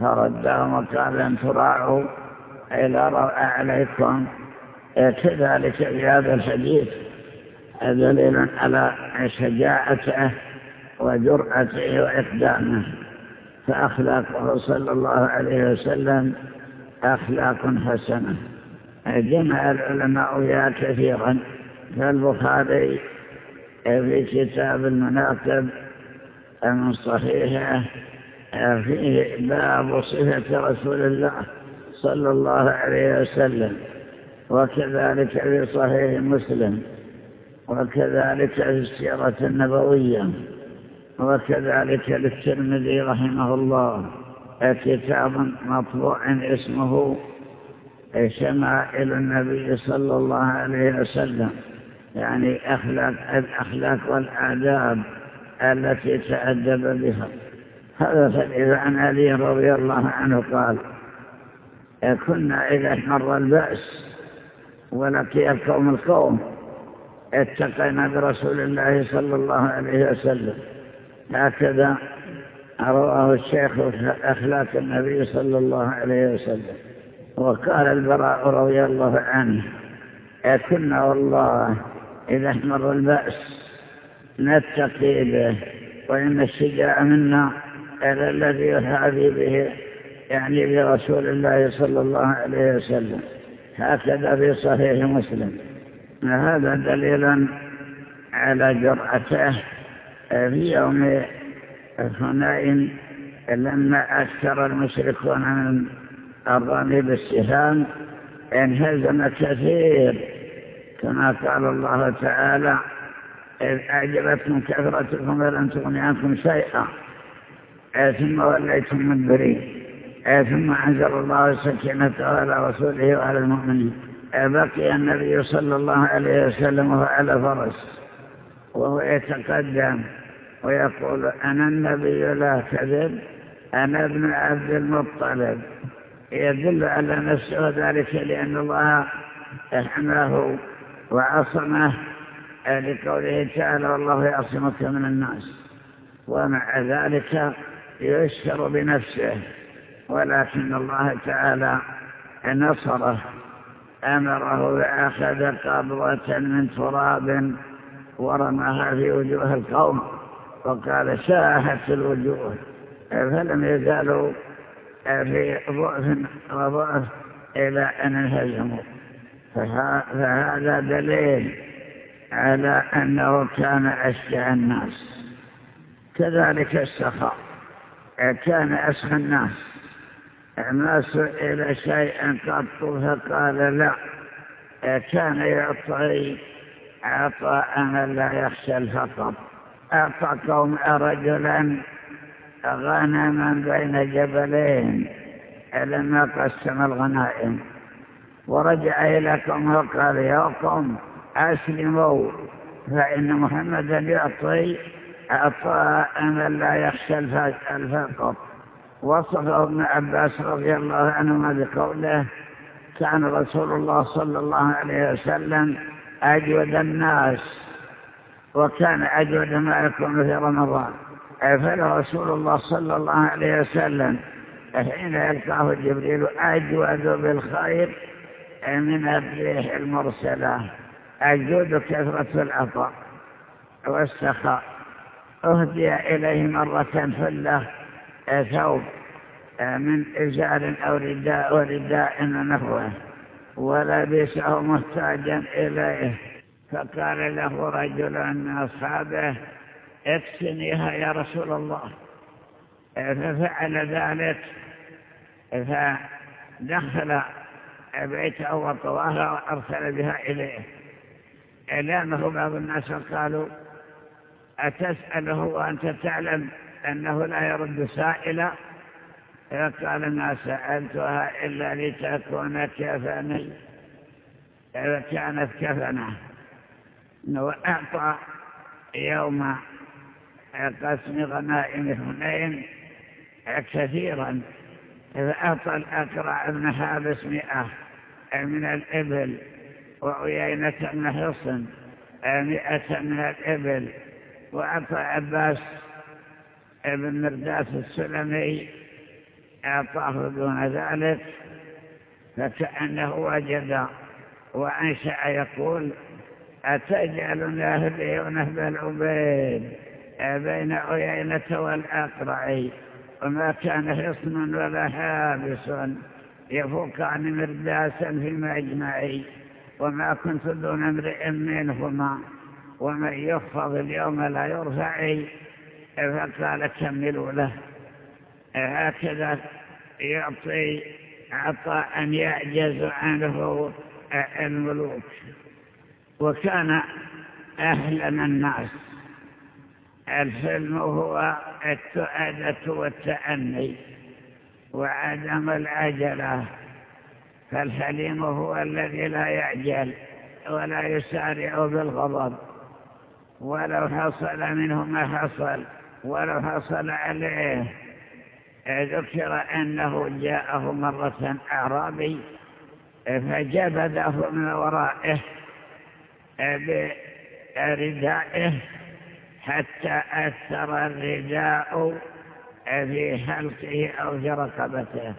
فردهم وقال أن تراعوا إلى عليكم. كذلك في هذا الحديث. دليل على شجاعته وجرأته وإقدامه. فأخلاقه صلى الله عليه وسلم أخلاق حسنة. جمع العلماء كثيرا فالبخاري في كتاب المناقب من صحيحه فيه باب صفة رسول الله صلى الله عليه وسلم وكذلك في صحيح مسلم وكذلك في السيرة النبوية. وكذلك للترمذي رحمه الله كتاب مطبوع اسمه شمائل النبي صلى الله عليه وسلم يعني أخلاق الأخلاق والآداب التي تأدب بها. هذا فإذا عن علي رضي الله عنه قال كنا إذا مر البأس ولقي القوم القوم اتقينا برسول الله صلى الله عليه وسلم. هكذا رواه الشيخ أخلاق النبي صلى الله عليه وسلم. وقال البراء رضي الله عنه كنا والله إذا احمر البأس نتقي به وإن الشجاع منا إلى الذي يحاذي به يعني برسول الله صلى الله عليه وسلم. هكذا في صحيح مسلم. هذا دليل على جرأته في يوم حنين لما أكثر المشركون من الرمي بالسهام انهزم كثير كما قال الله تعالى إذ أعجبتكم كثرتكم ولم تغن عنكم شيئا. ثم وليتم مدبرين ثم أنزل الله سكينته على رسوله وعلى المؤمنين. بقي النبي صلى الله عليه وسلم وهو على فرس. وهو يتقدم ويقول أنا النبي لا كذب أنا ابن عبد المطلب. يدل على نفسه ذلك لأن الله حماه وعصمه لقوله تعالى والله يعصمك من الناس. ومع ذلك يشكر بنفسه ولكن الله تعالى نصره أمره بأخذ قبضة من تراب ورماها في وجوه القوم. وقال شاهت الوجوه. فلم يزالوا في ضعف وضعف إلى أن انهزموا. فهذا دليل على أنه كان أشجع الناس. كذلك السخاء. كان أسخى الناس. ما سئل شيئا قط فقال لا. كان يعطي عطاء من لا يخشى الفقر؟ أعطى قوم رجلا غنما بين جبلين لما قسم الغنائم. ورجع إلى وقال يا قوم أسلموا فإن محمدا يعطي عطاء من لا يخشى الفقر. وصفه ابن عباس رضي الله عنهما بقوله كان رسول الله صلى الله عليه وسلم أجود الناس وكان أجود ما يكون في رمضان. فلرسول الله صلى الله عليه وسلم حين يلقاه جبريل أجود بالخير من الريح المرسلة. أجود كثرة العطاء والسخاء. أهدي إليه مرة فله ثوب من إزار أو رداء ورداء نحوه ولبسه محتاجا إليه. فقال له رجل من أصحابه اكسنيها يا رسول الله. ففعل ذلك فدخل بيته وطواها وأرسل بها إليه. لأنه بعض الناس قالوا أتسأله وأنت تعلم أنه لا يرد سائلا؟ فقال ما سألتها إلا لتكون كفني كانت كفنه وأعطى يوم قسم غنائم هنين كثيرا. فأعطى الأكرع بن حابس مئة من الإبل وعيينة بن حصن مئة من الإبل. وأعطى عباس بن مرداس السلمي أعطاه دون ذلك فكأنه وجد وأنشأ يقول أتجعل نهبي ونهب العبيد بين عيينة والأقرع وما كان حصن ولا حابس يفوق عن مرداسا في مجمعي وما كنت دون امرئ منهما ومن يخفض اليوم لا يرفعي فقال كملوا له. هكذا يعطي عطاء يعجز عنه الملوك. وكان أهلم الناس. الحلم هو التؤدة والتأني وعدم العجلة. فالحليم هو الذي لا يعجل ولا يسارع بالغضب. ولو حصل منه ما حصل ولو حصل عليه ذكر أنه جاءه مرة أعرابي فجبده من ورائه بردائه حتى أثر الرداء في حلقه أو في رقبته.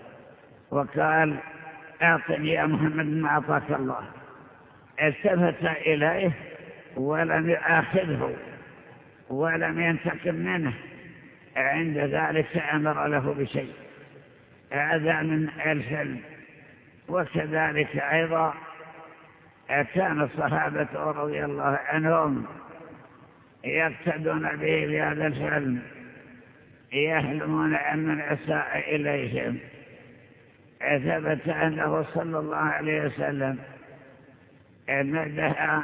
وقال أعطني يا محمد ما أعطاك الله. التفت إليه ولم يآخذه ولم ينتقم منه. عند ذلك أمر له بشيء هذا من الفيلم وكذلك أيضا كان الصحابة رضي الله عنهم يقتدون به في هذا الفيلم يحلمون أن من أساء إليهم. ثبت أنه صلى الله عليه وسلم مدح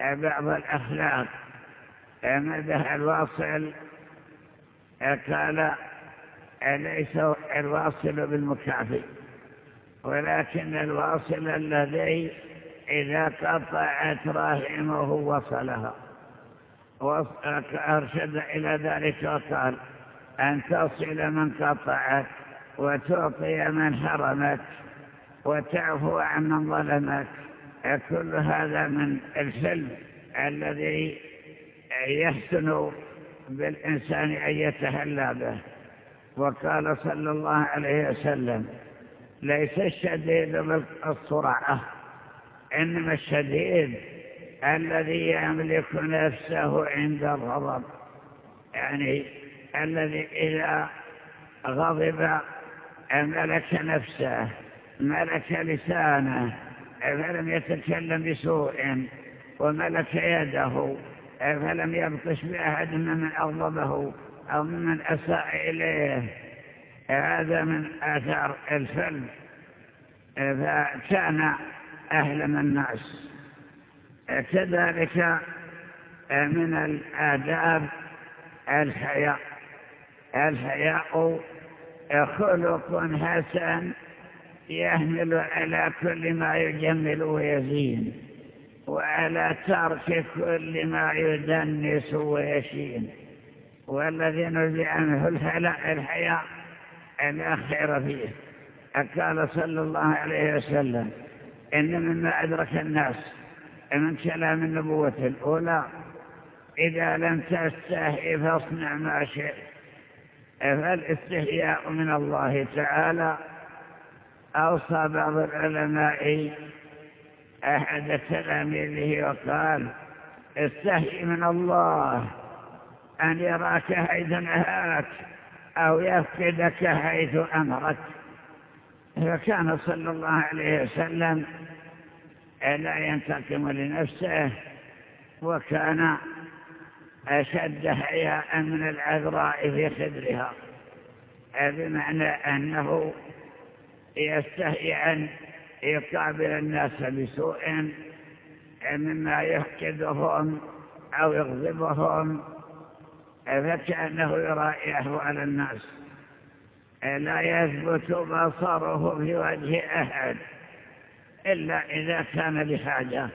بعض الأخلاق مدح الواصل قال ليس الواصل بالمكافئ ولكن الواصل الذي إذا قطعت رحمه وصلها. أرشد إلى ذلك وقال أن تصل من قطعت وتعطي من حرمت وتعفو عن من ظلمت. كل هذا من الفل الذي يحسن بالإنسان أن يتهلى به. وقال صلى الله عليه وسلم ليس الشديد بالصرعة إنما الشديد الذي يملك نفسه عند الغضب يعني الذي إذا غضب ملك نفسه ملك لسانه فلم يتكلم بسوء وملك يده. فلم يبطش بأحد ممن أغضبه أو ممن أساء إليه؟ هذا من آثار الفل فكان أهلم الناس كذلك من الآداب الحياء. الحياء خلق حسن يحمل على كل ما يجمل ويزين. وعلى ترك كل ما يدنس ويشين. والذي نزع منه الحياء لا خير فيه. قال صلى الله عليه وسلم إن مما أدرك الناس من كلام النبوة الأولى إذا لم تستحي فاصنع ما شئت. فالاستحياء من الله تعالى أوصى بعض العلماء أحد تلاميذه وقال استحي من الله أن يراك حيث نهاك أو يفقدك حيث أمرك. فكان صلى الله عليه وسلم لا ينتقم لنفسه وكان أشد حياء من العذراء في خدرها. بمعنى أنه يستحي أن يقابل الناس بسوء مما يفقدهم أو يغضبهم فكأنه يرائيه على الناس. لا يثبت بصره في وجه أحد إلا إذا كان بحاجة.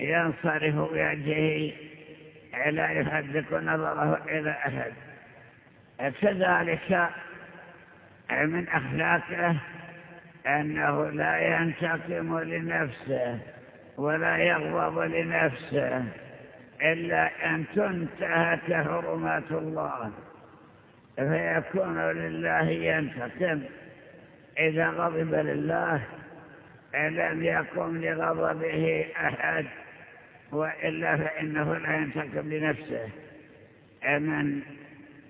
ينصرف بوجهه لا يحدق نظره إلى أحد. كذلك من أخلاقه أنه لا ينتقم لنفسه ولا يغضب لنفسه إلا أن تنتهك حرمات الله. فيكون لله ينتقم. إذا غضب لله لم يقم لغضبه أحد وإلا فإنه لا ينتقم لنفسه. من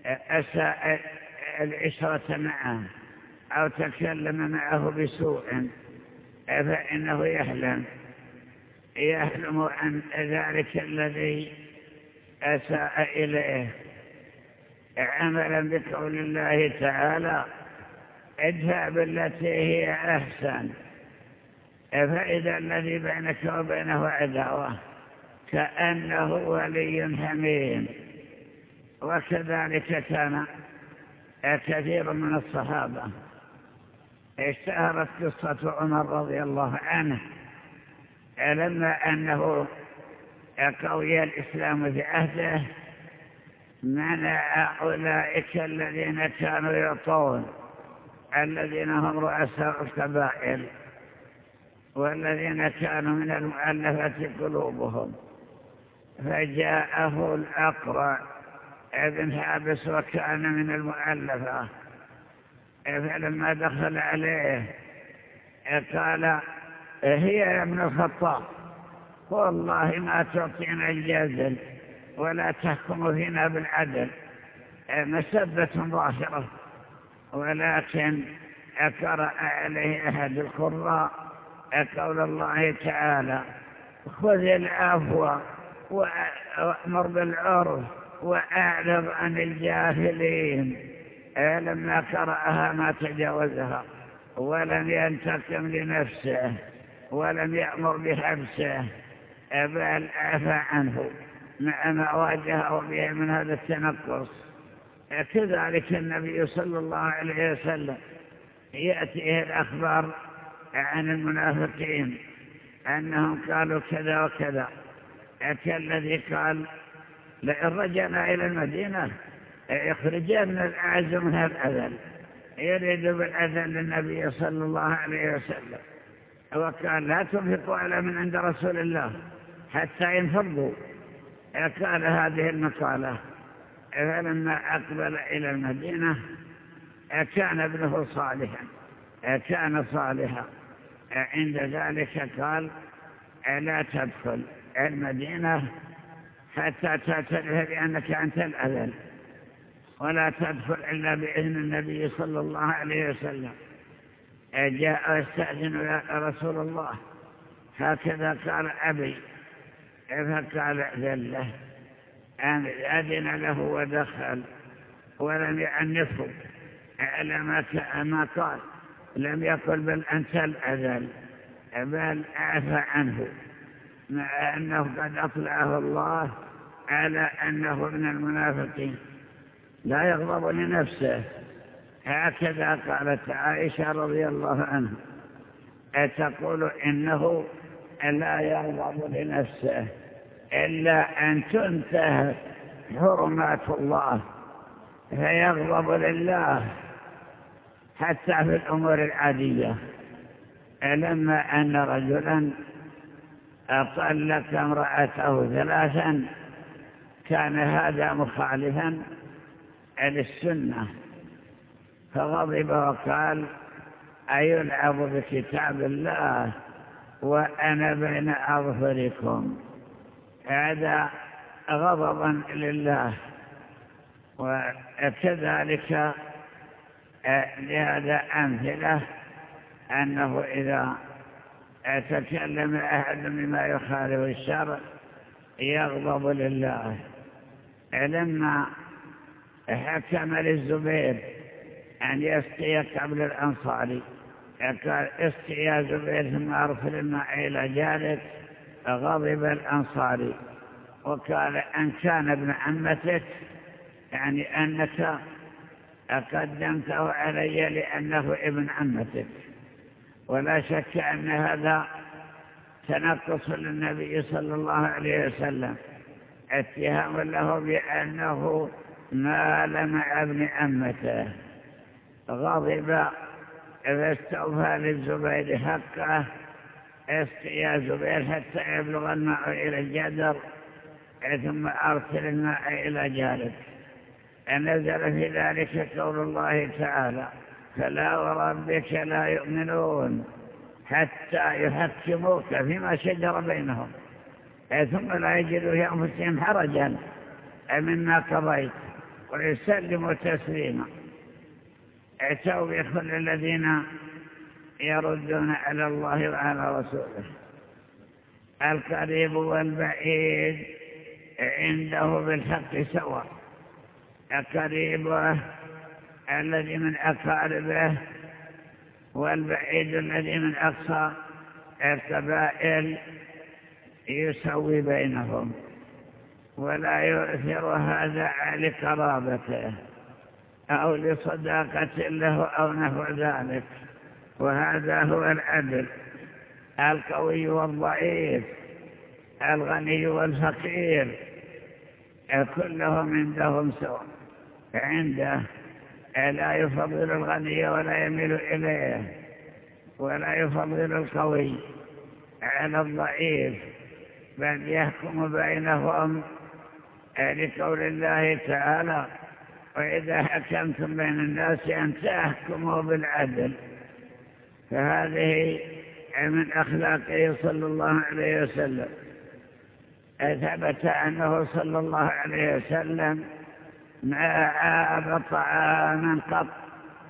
أساء العشرة معه. أو تكلم معه بسوء فإنه يحلم. يحلم عن ذلك الذي أساء إليه. عملا بقول الله تعالى ادفع بالتي هي أحسن. فإذا الذي بينك وبينه عداوة كأنه ولي حميم. وكذلك كان كثير من الصحابة. اشتهرت قصة عمر رضي الله عنه لما أنه قوي الإسلام في عهده منع أولئك الذين كانوا يعطون الذين هم رؤساء القبائل والذين كانوا من المؤلفة قلوبهم. فجاءه الأقرع ابن حابس وكان من المؤلفة. فلما دخل عليه. قال هي يا ابن الخطاب والله ما تعطينا الجزل ولا تحكم فينا بالعدل. مسبة ظاهرة ولكن أقرأ عليه أحد القراء قول الله تعالى خذ العفو وأمر بالعرف وأعرض عن الجاهلين. لما قرأها ما تجاوزها ولم ينتقم لنفسه ولم يأمر بحبسه بل عفى عنه مع ما واجهه به من هذا التنقص. كذلك النبي صلى الله عليه وسلم يأتيه الأخبار عن المنافقين أنهم قالوا كذا وكذا كالذي قال لئن رجعنا إلى المدينة يخرجن الأعز منها الأذل يريد بالأذل للنبي صلى الله عليه وسلم. وقال لا تنفقوا على من عند رسول الله حتى ينفضوا. قال هذه المقالة فلما أقبل إلى المدينة كان ابنه صالحا كان صالحا. عند ذلك قال لا تدخل المدينة حتى تعترف بأنك أنت الأذل. ولا تدخل إلا بإذن النبي صلى الله عليه وسلم. جاء يستأذن يا رسول الله. هكذا قال أبي. فقال ذله أن أذن له ودخل. ولم يعنفه على ما قال. لم يقل بل أنت الأذل بل عفى عنه. مع أنه قد أطلعه الله على أنه من المنافقين. لا يغضب لنفسه. هكذا قالت عائشة رضي الله عنها. تقول إنه لا يغضب لنفسه إلا أن تنتهك حرمات الله. فيغضب لله حتى في الأمور العادية. لما أن رجلا أطلق امرأته ثلاثا كان هذا مخالفا للسنة فغضب وقال أيلعب بكتاب الله وأنا بين أظهركم. هذا غضبا لله. وكذلك لهذا أمثلة أنه إذا تكلم أحد مما يخالف الشرع يغضب لله. لما حكم للزبير أن يسقي قبل الأنصاري قال اسقي يا زبير ثم أرسل الماء إلى جارك غضب الأنصاري وقال أن كان ابن عمتك يعني أنك قدمته علي لأنه ابن عمتك. ولا شك أن هذا تنقص للنبي صلى الله عليه وسلم. اتهام له بأنه مال مع ابن عمته غضب فاستوفى للزبير حقه اسقي يا زبير حتى يبلغ الماء إلى الجدر ثم أرسل الماء إلى جارك. نزل في ذلك قول الله تعالى فلا وربك لا يؤمنون حتى يحكموك فيما شجر بينهم. ثم لا يجدوا في أنفسهم حرجا. مما قضيت. ويسلموا تسليما. توبيخ للذين يردون على الله وعلى رسوله. القريب والبعيد عنده بالحق سواء. القريب الذي من أقاربه والبعيد الذي من أقصى القبائل يسوي بينهم. ولا يؤثر هذا لقرابته أو لصداقة له أو نحو ذلك. وهذا هو العدل القوي والضعيف الغني والفقير كلهم عندهم سواء عنده لا يفضل الغني ولا يميل إليه ولا يفضل القوي على الضعيف بل يحكم بينهم لقول الله تعالى وإذا حكمتم بين الناس أن تحكموا بالعدل. فهذه من أخلاقه صلى الله عليه وسلم. ثبت أنه صلى الله عليه وسلم ما عاب طعاما قط.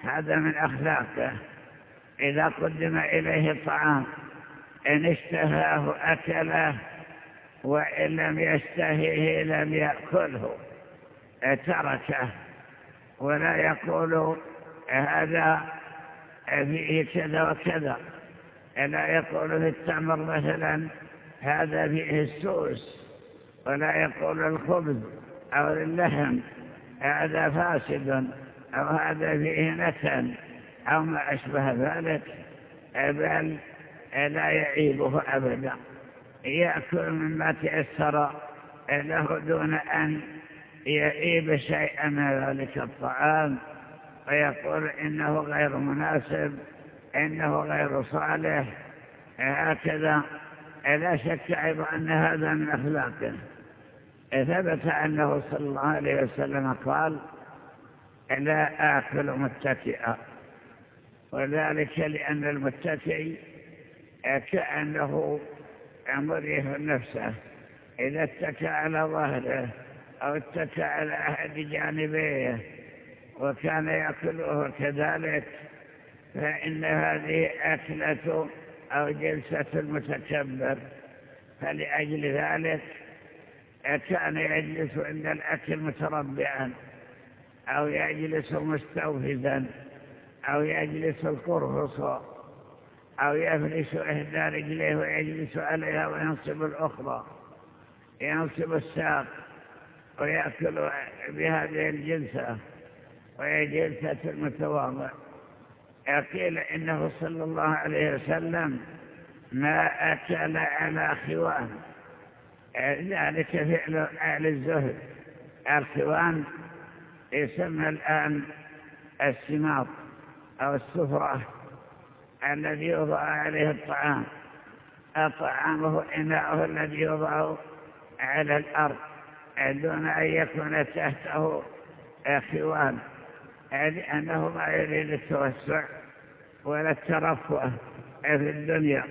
هذا من أخلاقه. إذا قدم إليه الطعام إن اشتهاه أكله وإن لم يشتهيه لم يأكله تركه. ولا يقول هذا فيه كذا وكذا. لا يقول في التمر مثلا هذا فيه السوس. ولا يقول الخبز أو اللحم هذا فاسد أو هذا فيه نتن أو ما أشبه ذلك. بل لا يعيبه أبدا. يأكل مما تأثر له دون أن يعيب شيئا من ذلك الطعام. ويقول إنه غير مناسب إنه غير صالح. هكذا. لا شك أيضا أن هذا من أخلاقه. ثبت أنه صلى الله عليه وسلم قال لا آكل متكئا. وذلك لأن المتكئ كأنه مريح نفسه. إذا اتكى على ظهره أو اتكى على أحد جانبيه وكان يأكله كذلك فإن هذه أكلة أو جلسة المتكبر. فلأجل ذلك كان يجلس عند الأكل متربعا أو يجلس مستوفزا أو يجلس القرفص أو يفرش إحدى رجليه ويجلس عليها وينصب الأخرى ينصب الساق ويأكل بهذه الجلسة وهي جلسة المتواضع قيل إنه صلى الله عليه وسلم ما أكل على خوان. ذلك فعل أهل الزهد. الخوان يسمى الآن السماط أو السفرة. الذي يوضع عليه الطعام. الطعام إناؤه الذي يوضع على الأرض. دون أن يكون تحته خوان لأنه ما يريد التوسع ولا الترفع في الدنيا.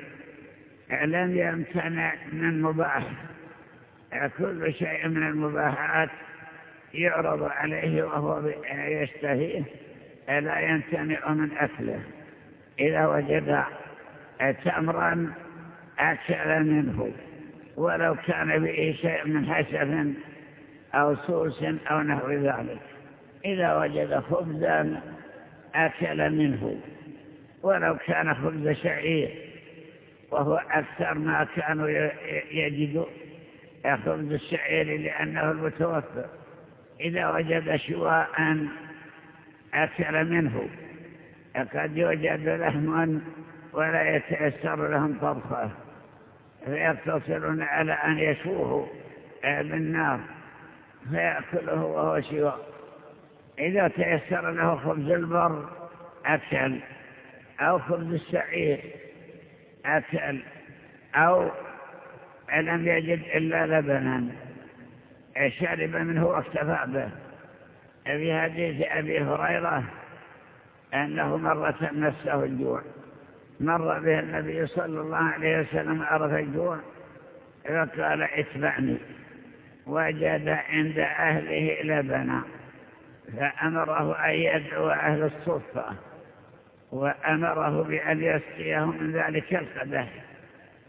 لم يمتنع من مباح كل شيء من المباحات يعرض عليه وهو يشتهيه. لا يمتنع من أكله. إذا وجد تمرا أكل منه ولو كان به شيء من حشف أو سوس أو نحو ذلك. إذا وجد خبزا أكل منه ولو كان خبز شعير وهو أكثر ما كانوا يجدوا خبز الشعير لأنه المتوفر. إذا وجد شواء أكل منه قد يوجد لهم ولا يتأثر لهم طرفه فيقتصرون على أن يشوه بالنار فيأكله وهو شواء إذا تيسر له خبز البر أكل أو خبز الشعير أكل أو لم يجد إلا لبنا شرب منه واكتفى به. في حديث أبي هريرة أنه مرة مسه الجوع. مر به النبي صلى الله عليه وسلم عرف الجوع. فقال اتبعني. وجد عند أهله لبنا. فأمره أن يدعو أهل الصفة. وأمره بأن يسقيهم من ذلك القدح.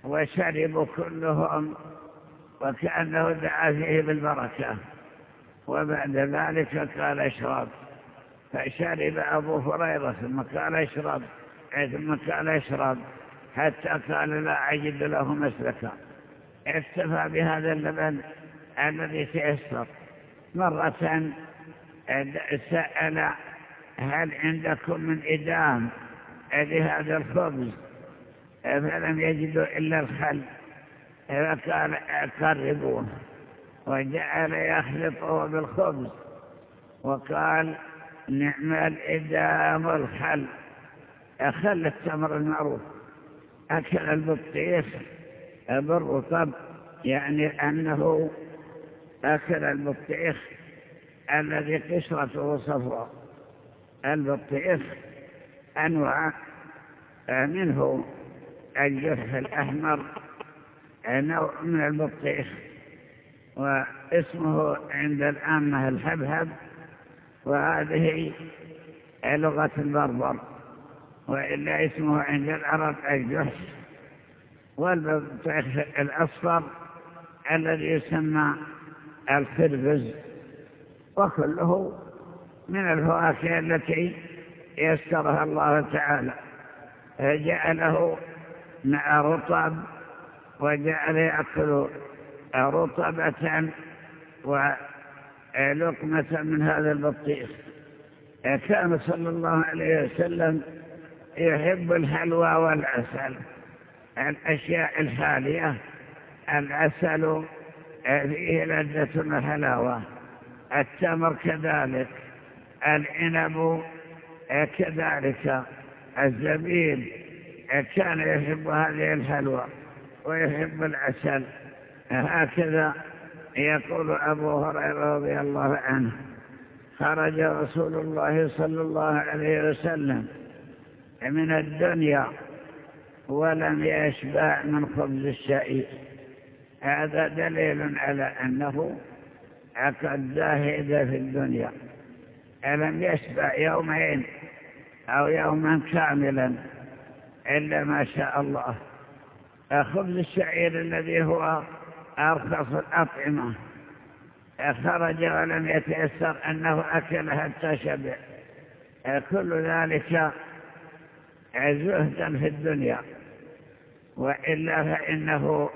وشربوا كلهم. وكأنه دعا فيه بالبركة. وبعد ذلك قال اشرب. فشرب أبو هريرة ثم قال اشرب ثم قال اشرب حتى قال لا أجد له مسلكا. اكتفى بهذا اللبن الذي تيسر. مرة سأل هل عندكم من إدام لهذا الخبز؟ فلم يجدوا إلا الخل. فقال قربوه وجعل يخلطه بالخبز. وقال نعم الإدام الخل خل التمر المعروف. أكل البطيخ بالرطب يعني أنه أكل البطيخ الذي قشرته صفراء البطيخ أنواع منه الجرح الأحمر نوع من البطيخ واسمه عند الآمة الحبهب. وهذه لغة البربر وإلا اسمه عند العرب الجحش والبطيخ الأصفر الذي يسمى الخربز وكله من الفواكه التي يسرها الله تعالى. جعله مع رطب وجعل يأكل رطبة ولقمة من هذا البطيخ. كان صلى الله عليه وسلم يحب الحلوى والعسل الأشياء الحالية العسل فيه لذة وحلاوة. التمر كذلك العنب كذلك الزبيب كان يحب هذه الحلوى ويحب العسل. هكذا يقول أبو هريرة رضي الله عنه خرج رسول الله صلى الله عليه وسلم من الدنيا ولم يشبع من خبز الشعير هذا دليل على أنه عقد زاهد في الدنيا. ألم يشبع يومين أو يوما كاملا إلا ما شاء الله. خبز الشعير الذي هو أرخص الأطعمة. خرج ولم يتيسر أنه أكل حتى شبع كل ذلك زهدا في الدنيا. وإلا فإنه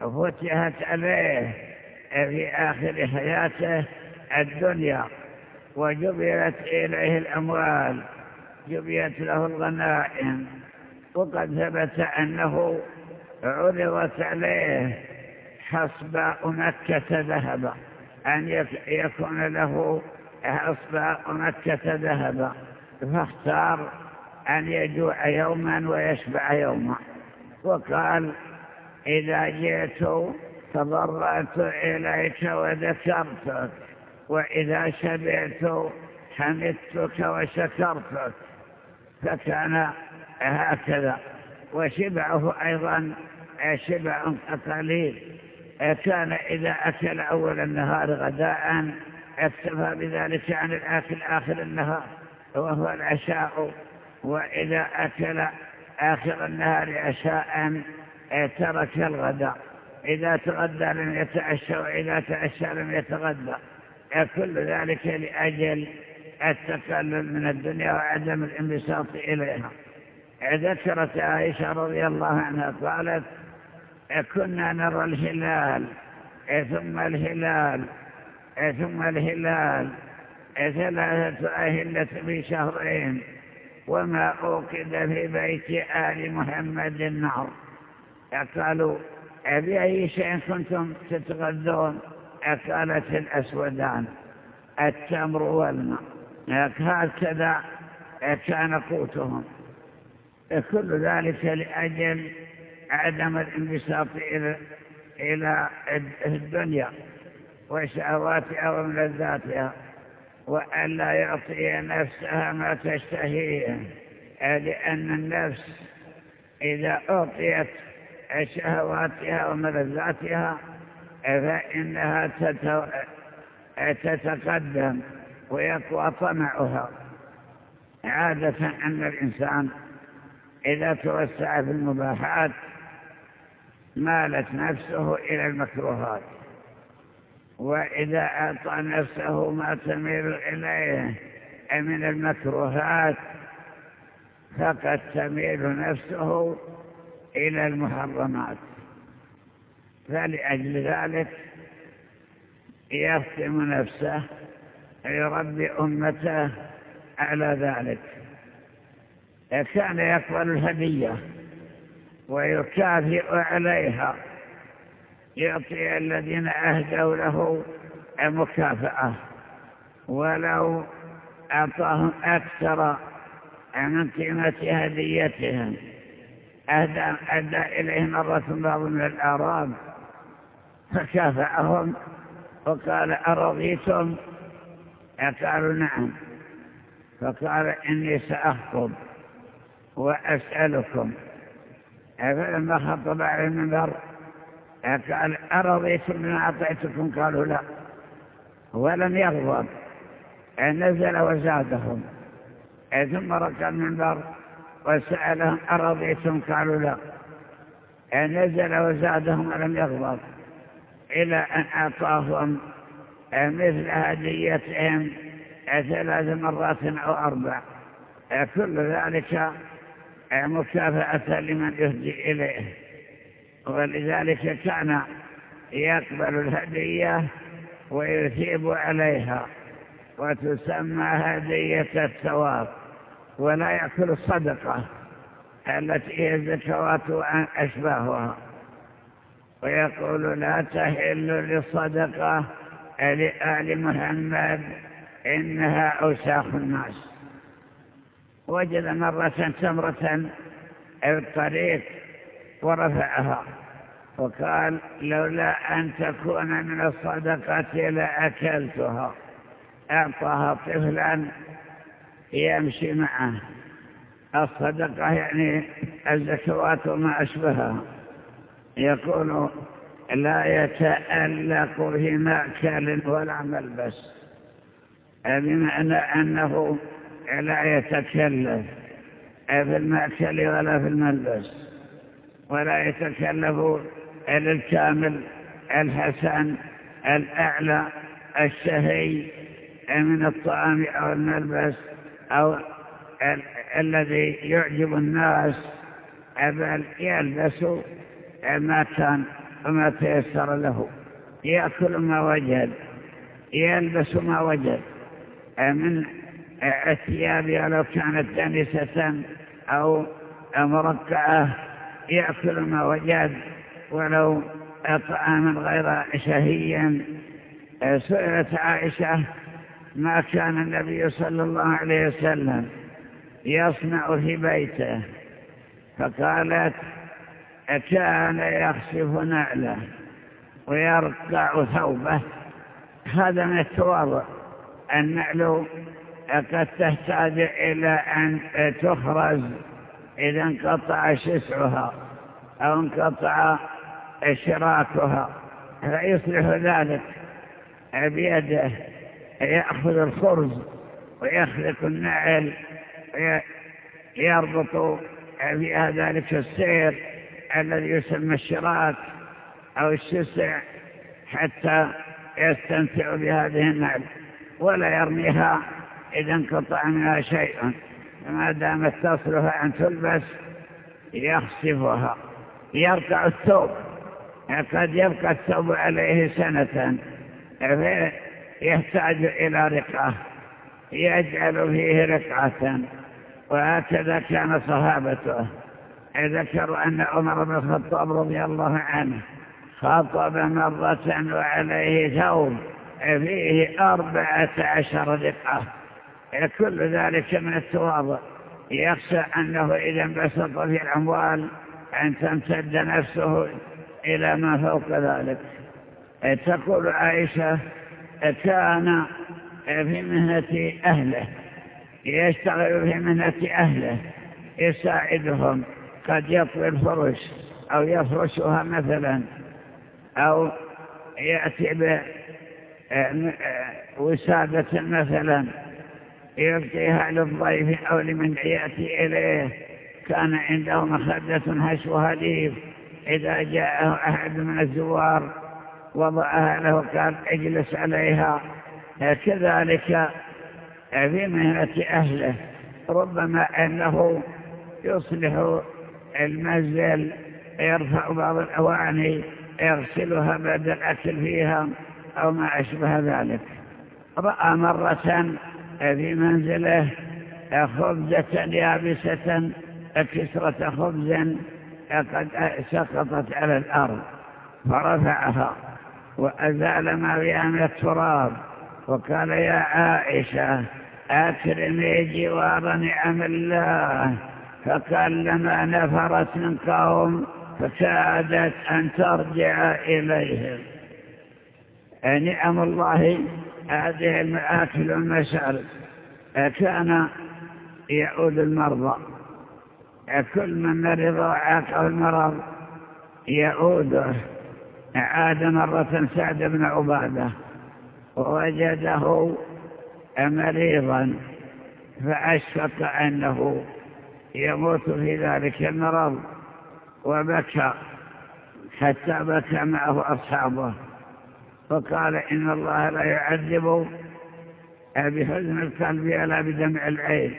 فتحت عليه في آخر حياته الدنيا وجبلت إليه الأموال جبيت له الغنائم. وقد ثبت أنه عرضت عليه حصباء مكة ذهبا أن يكون له حصباء مكة ذهبا. فاختار أن يجوع يوما ويشبع يوما. وقال إذا جئت تضرأت إليك وذكرتك وإذا شبعت حمدتك وشكرتك. فكان هكذا. وشبعه أيضا شبع قليل. كان إذا أكل أول النهار غداء اكتفى بذلك عن الآكل آخر النهار وهو العشاء. وإذا أكل آخر النهار عشاء ترك الغداء. إذا تغدى لم يتعشى وإذا تعشى لم يتغدى. كل ذلك لأجل التقلل من الدنيا وعدم الانبساط إليها. ذكرت عائشة رضي الله عنها قالت كنا نرى الهلال ثم الهلال؟ ثم الهلال؟ ثلاثة أهلة في شهرين؟ وما أوقد في بيت آل محمد النار قالوا بأي شيء كنتم تتغذون؟ قالت الأسودان التمر والماء. هكذا كان قوتهم. كل ذلك لأجل عدم الانبساط إلى, إلى الدنيا وشهواتها وملذاتها وألا يعطي نفسها ما تشتهيه لأن النفس إذا أعطيت شهواتها وملذاتها فإنها تتقدم ويقوى طمعها. عادة أن الإنسان إذا توسع في المباحات مالت نفسه إلى المكروهات. وإذا أعطى نفسه ما تميل إليه من المكروهات فقد تميل نفسه إلى المحرمات. فلأجل ذلك يختم نفسه يربي أمته على ذلك. كان يقبل الهدية. ويكافئ عليها يعطي الذين أهدوا له مكافأة ولو أعطاهم أكثر من قيمة هديتهم. أهدى, أهدى إليهم مرة بعض من الأعراب فكافأهم وقال أرضيتم؟ قالوا نعم. فقال إني سأخطب وأسألكم. فلما خطب على المنبر. قال أرضيتم بما أعطيتكم؟ قالوا لا. ولم يغضب. نزل وزادهم. ثم ركع المنبر وسألهم أرضيتم قالوا لا. نزل وزادهم ولم يغضب. إلى أن أعطاهم مثل هديتهم ثلاث مرات أو أربع. كل ذلك مكافأة لمن يهدي إليه ولذلك كان يقبل الهدية ويثيب عليها وتسمى هدية الثواب ولا يأكل الصدقة التي هي الزكوات وأشباهها. ويقول لا تحل للصدقة لآل محمد إنها أوساخ الناس. وجد مرة تمرة في الطريق ورفعها وقال لولا أن تكون من الصدقة لأكلتها. أعطاها طفلا يمشي معه. الصدقة يعني الزكوات وما أشبهها. يقول لا يتألق في مأكل ولا ملبس. بمعنى أنه لا يتكلف في المأكل ولا في الملبس ولا يتكلف للكامل الحسن الأعلى الشهي من الطعام أو الملبس أو الذي يعجب الناس بل يلبس ما كان وما تيسر له يأكل ما وجد يلبس ما وجد من الثياب ولو كانت دنسة أو مرقعة يأكل ما وجد ولو طعاما غير شهيا. سئلت عائشة ما كان النبي صلى الله عليه وسلم يصنع في بيته فقالت كان يخسف نعله ويرقع ثوبه. هذا من التواضع النعل قد تحتاج إلى أن تخرج. إذا انقطع شسعها أو انقطع شراكها فيصلح ذلك. بيده يأخذ الخرز ويخلق النعل ويربط بها ذلك السير الذي يسمى الشراك أو الشسع حتى يستمتع بهذه النعل ولا يرميها. إذا انقطع منها شيء ما دامت تصلح أن تلبس يخصفها يرقع الثوب قد يبقى الثوب عليه سنة يحتاج إلى رقعة يجعل فيه رقعة وهكذا كان صحابته. ذكروا أن عمر بن الخطاب رضي الله عنه خطب مرة وعليه ثوب فيه أربعة عشر رقعة. كل ذلك من التواضع يخشى أنه إذا انبسط في الأموال أن تمتد نفسه إلى ما فوق ذلك. تقول عائشة كان في مهنة أهله يشتغل في مهنة أهله يساعدهم قد يطوي الفرش أو يفرشها مثلا أو يأتي بوسادة مثلا. يلقيها للضيف أو لمن يأتي إليه. كان عنده مخدة هشوها ليف إذا جاءه أحد من الزوار وضعها له قال أجلس عليها. كذلك في مهنة أهله. ربما أنه يصلح المنزل يرفع بعض الأواني يغسلها بعد الأكل فيها أو ما أشبه ذلك. رأى مرة في منزلة خبزة يابسة كسرة خبز قد سقطت على الأرض فرفعها وأزال ما فيها من التراب. وقال يا عائشة أكرمي جوار نعم الله. فقال لما نفرت من قوم فكادت أن ترجع إليهم. نعم الله. هذه المآكل والمشارب. كان يعود المرضى. كل من مرض وعاقه المرض يعوده عاد مرة سعد بن عبادة ووجده مريضا فأشفق أنه يموت في ذلك المرض وبكى حتى بكى معه أصحابه. فقال إن الله لا يعذب بحزن القلب ولا بدمع العين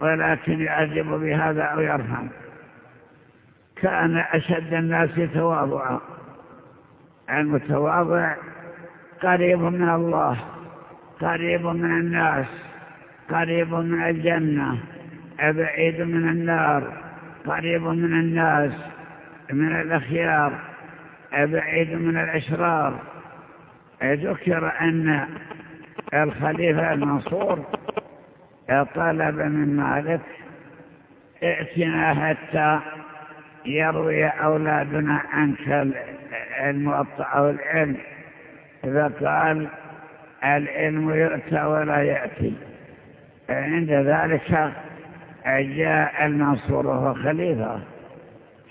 ولكن يعذب بهذا أو يرحم. كان أشد الناس تواضعا. المتواضع قريب من الله قريب من الناس قريب من الجنة بعيد من النار قريب من الناس من الأخيار بعيد من الأشرار. ذكر أن الخليفة المنصور طلب من مالك ائتنا حتى يروي أولادنا عنك الموطع أو العلم. فقال العلم يؤتى ولا يأتي. عند ذلك جاء المنصور وهو خليفة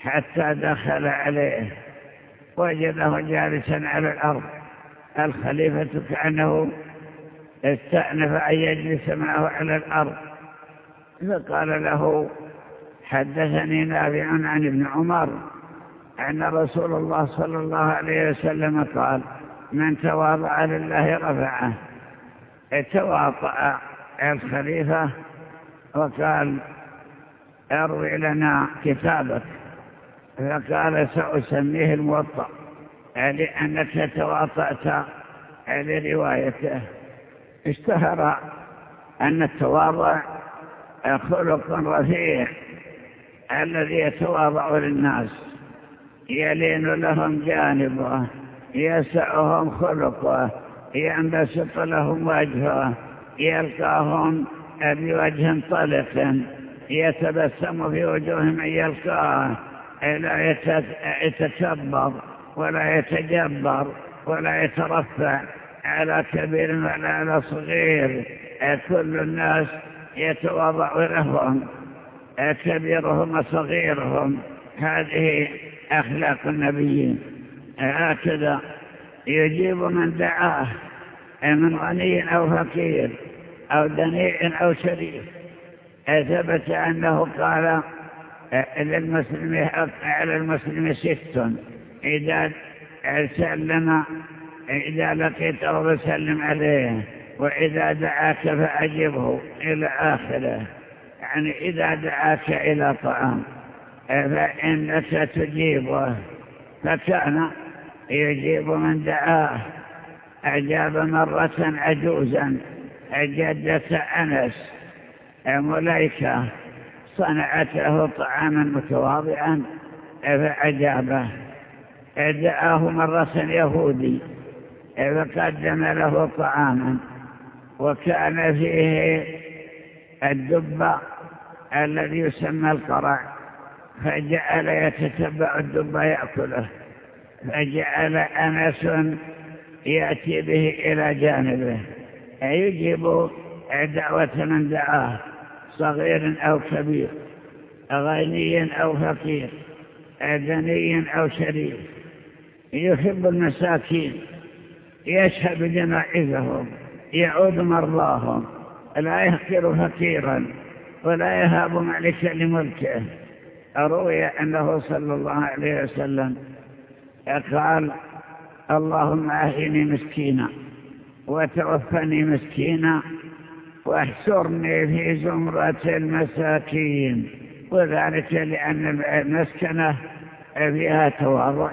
حتى دخل عليه. وجده جالسا على الأرض. الخليفة كأنه استأنف أن يجلس معه على الأرض. فقال له حدثني نافع عن ابن عمر أن رسول الله صلى الله عليه وسلم قال من تواضع لله رفعه. تواطأ الخليفة وقال اروي لنا كتابك. فقال سأسميه الموطأ. لأنك تواطأت لروايته اشتهر أن التواضع خلق رفيع الذي يتواضع للناس. يلين لهم جانبه يسعهم خلقه ينبسط لهم وجهه يلقاهم بوجه طلق يتبسم في وجوههم من يلقاه لا يتكبر. ولا يتجبر ولا يترفع على كبير ولا على صغير. كل الناس يتواضع لهم كبيرهم وصغيرهم. هذه أخلاق النبيين هكذا يجيب من دعاه من غني أو فقير أو دنيء أو شريف. ثبت أنه قال للمسلم على المسلم ست. إذا سلم إذا لقيته فسلم عليه وإذا دعاك فأجبه إلى آخره. يعني إذا دعاك إلى طعام فإنك تجيبه. فكان يجيب من دعاه. أجاب مرة عجوزا جدة أنس مليكة صنعت له طعاما متواضعا فأجابه. دعاه مرة يهودي فقدم له طعاما وكان فيه الدب الذي يسمى القرع فجعل يتتبع الدب يأكله فجعل أنس يأتي به إلى جانبه. يجيب دعوة من دعاه صغير أو كبير غني أو فقير غني أو شريف. يحب المساكين يشهد جنائزهم يعود مرضاهم لا يحقر فقيرا ولا يهاب مالكا لملكه. روي أنه صلى الله عليه وسلم قال اللهم أهيني مسكينا وتوفني مسكينا واحشرني في زمرة المساكين. وذلك لأن المسكنة فيها تواضع.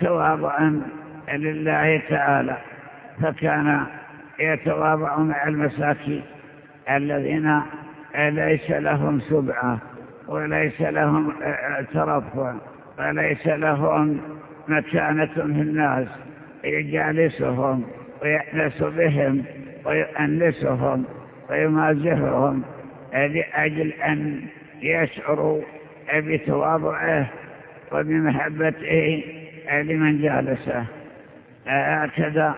تواضعا لله تعالى فكان يتواضع مع المساكين الذين ليس لهم سبعة وليس لهم ترفع وليس لهم مكانة في الناس يجالسهم ويأنس بهم ويؤنسهم ويمازحهم لأجل أن يشعروا بتواضعه وبمحبته لمن جالسه. هكذا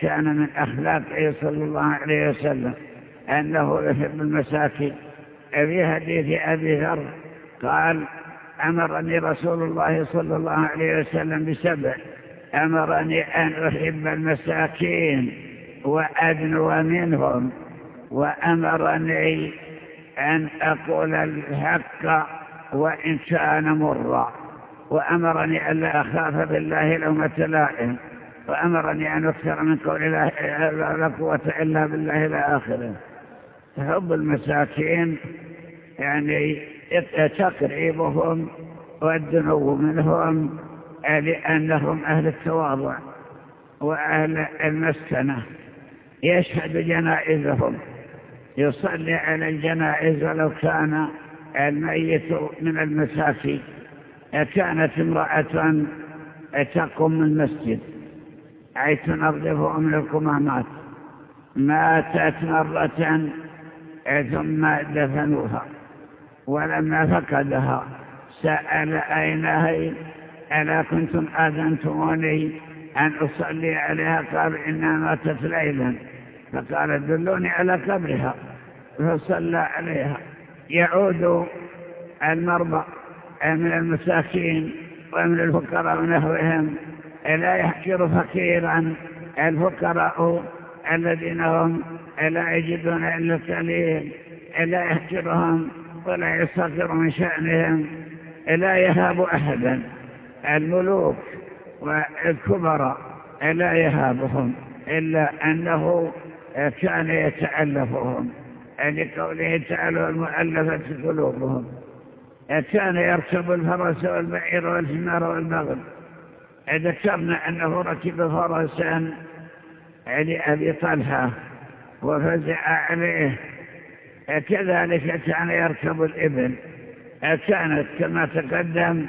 كان من أخلاقه صلى الله عليه وسلم أنه يحب المساكين. في حديث أبي ذر قال أمرني رسول الله صلى الله عليه وسلم بسبع. أمرني أن أحب المساكين وأدنو منهم. وأمرني أن أقول الحق وإن كان مرا. وأمرني ألا أخاف بالله لومة لائم وأمرني أن أكثر من قول لا قوة إلا بالله إلى آخره. حب المساكين يعني تقريبهم والدنو منهم لأنهم أهل التواضع وأهل المسكنة. يشهد جنائزهم يصلي على الجنائز ولو كان الميت من المساكين. كانت امرأة تقوم المسجد. أي تنظف من القمامات ماتت مرة ثم دفنوها ولما فقدها سأل أين هي؟ ألا كنتم آذنتموني أن أصلي عليها؟ قال إنها ماتت ليلا. فقال دلوني على قبرها. فصلى عليها. يعود المرضى من المساكين ومن الفقراء ونحوهم. لا يحجر فقيرا الفقراء الذين هم لا يجدون إلا القليل لا يحجرهم ولا يستغفر من شأنهم لا يهاب أحدا. الملوك والكبراء لا يهابهم إلا أنه كان يتألفهم. لقوله تعالى المؤلفة قلوبهم. كان يركب الفرس والبعير والحمار والبغل. ذكرنا أنه ركب فرسا لأبي طلحة وفزع عليه. كذلك كان يركب الإبل. كانت كما تقدم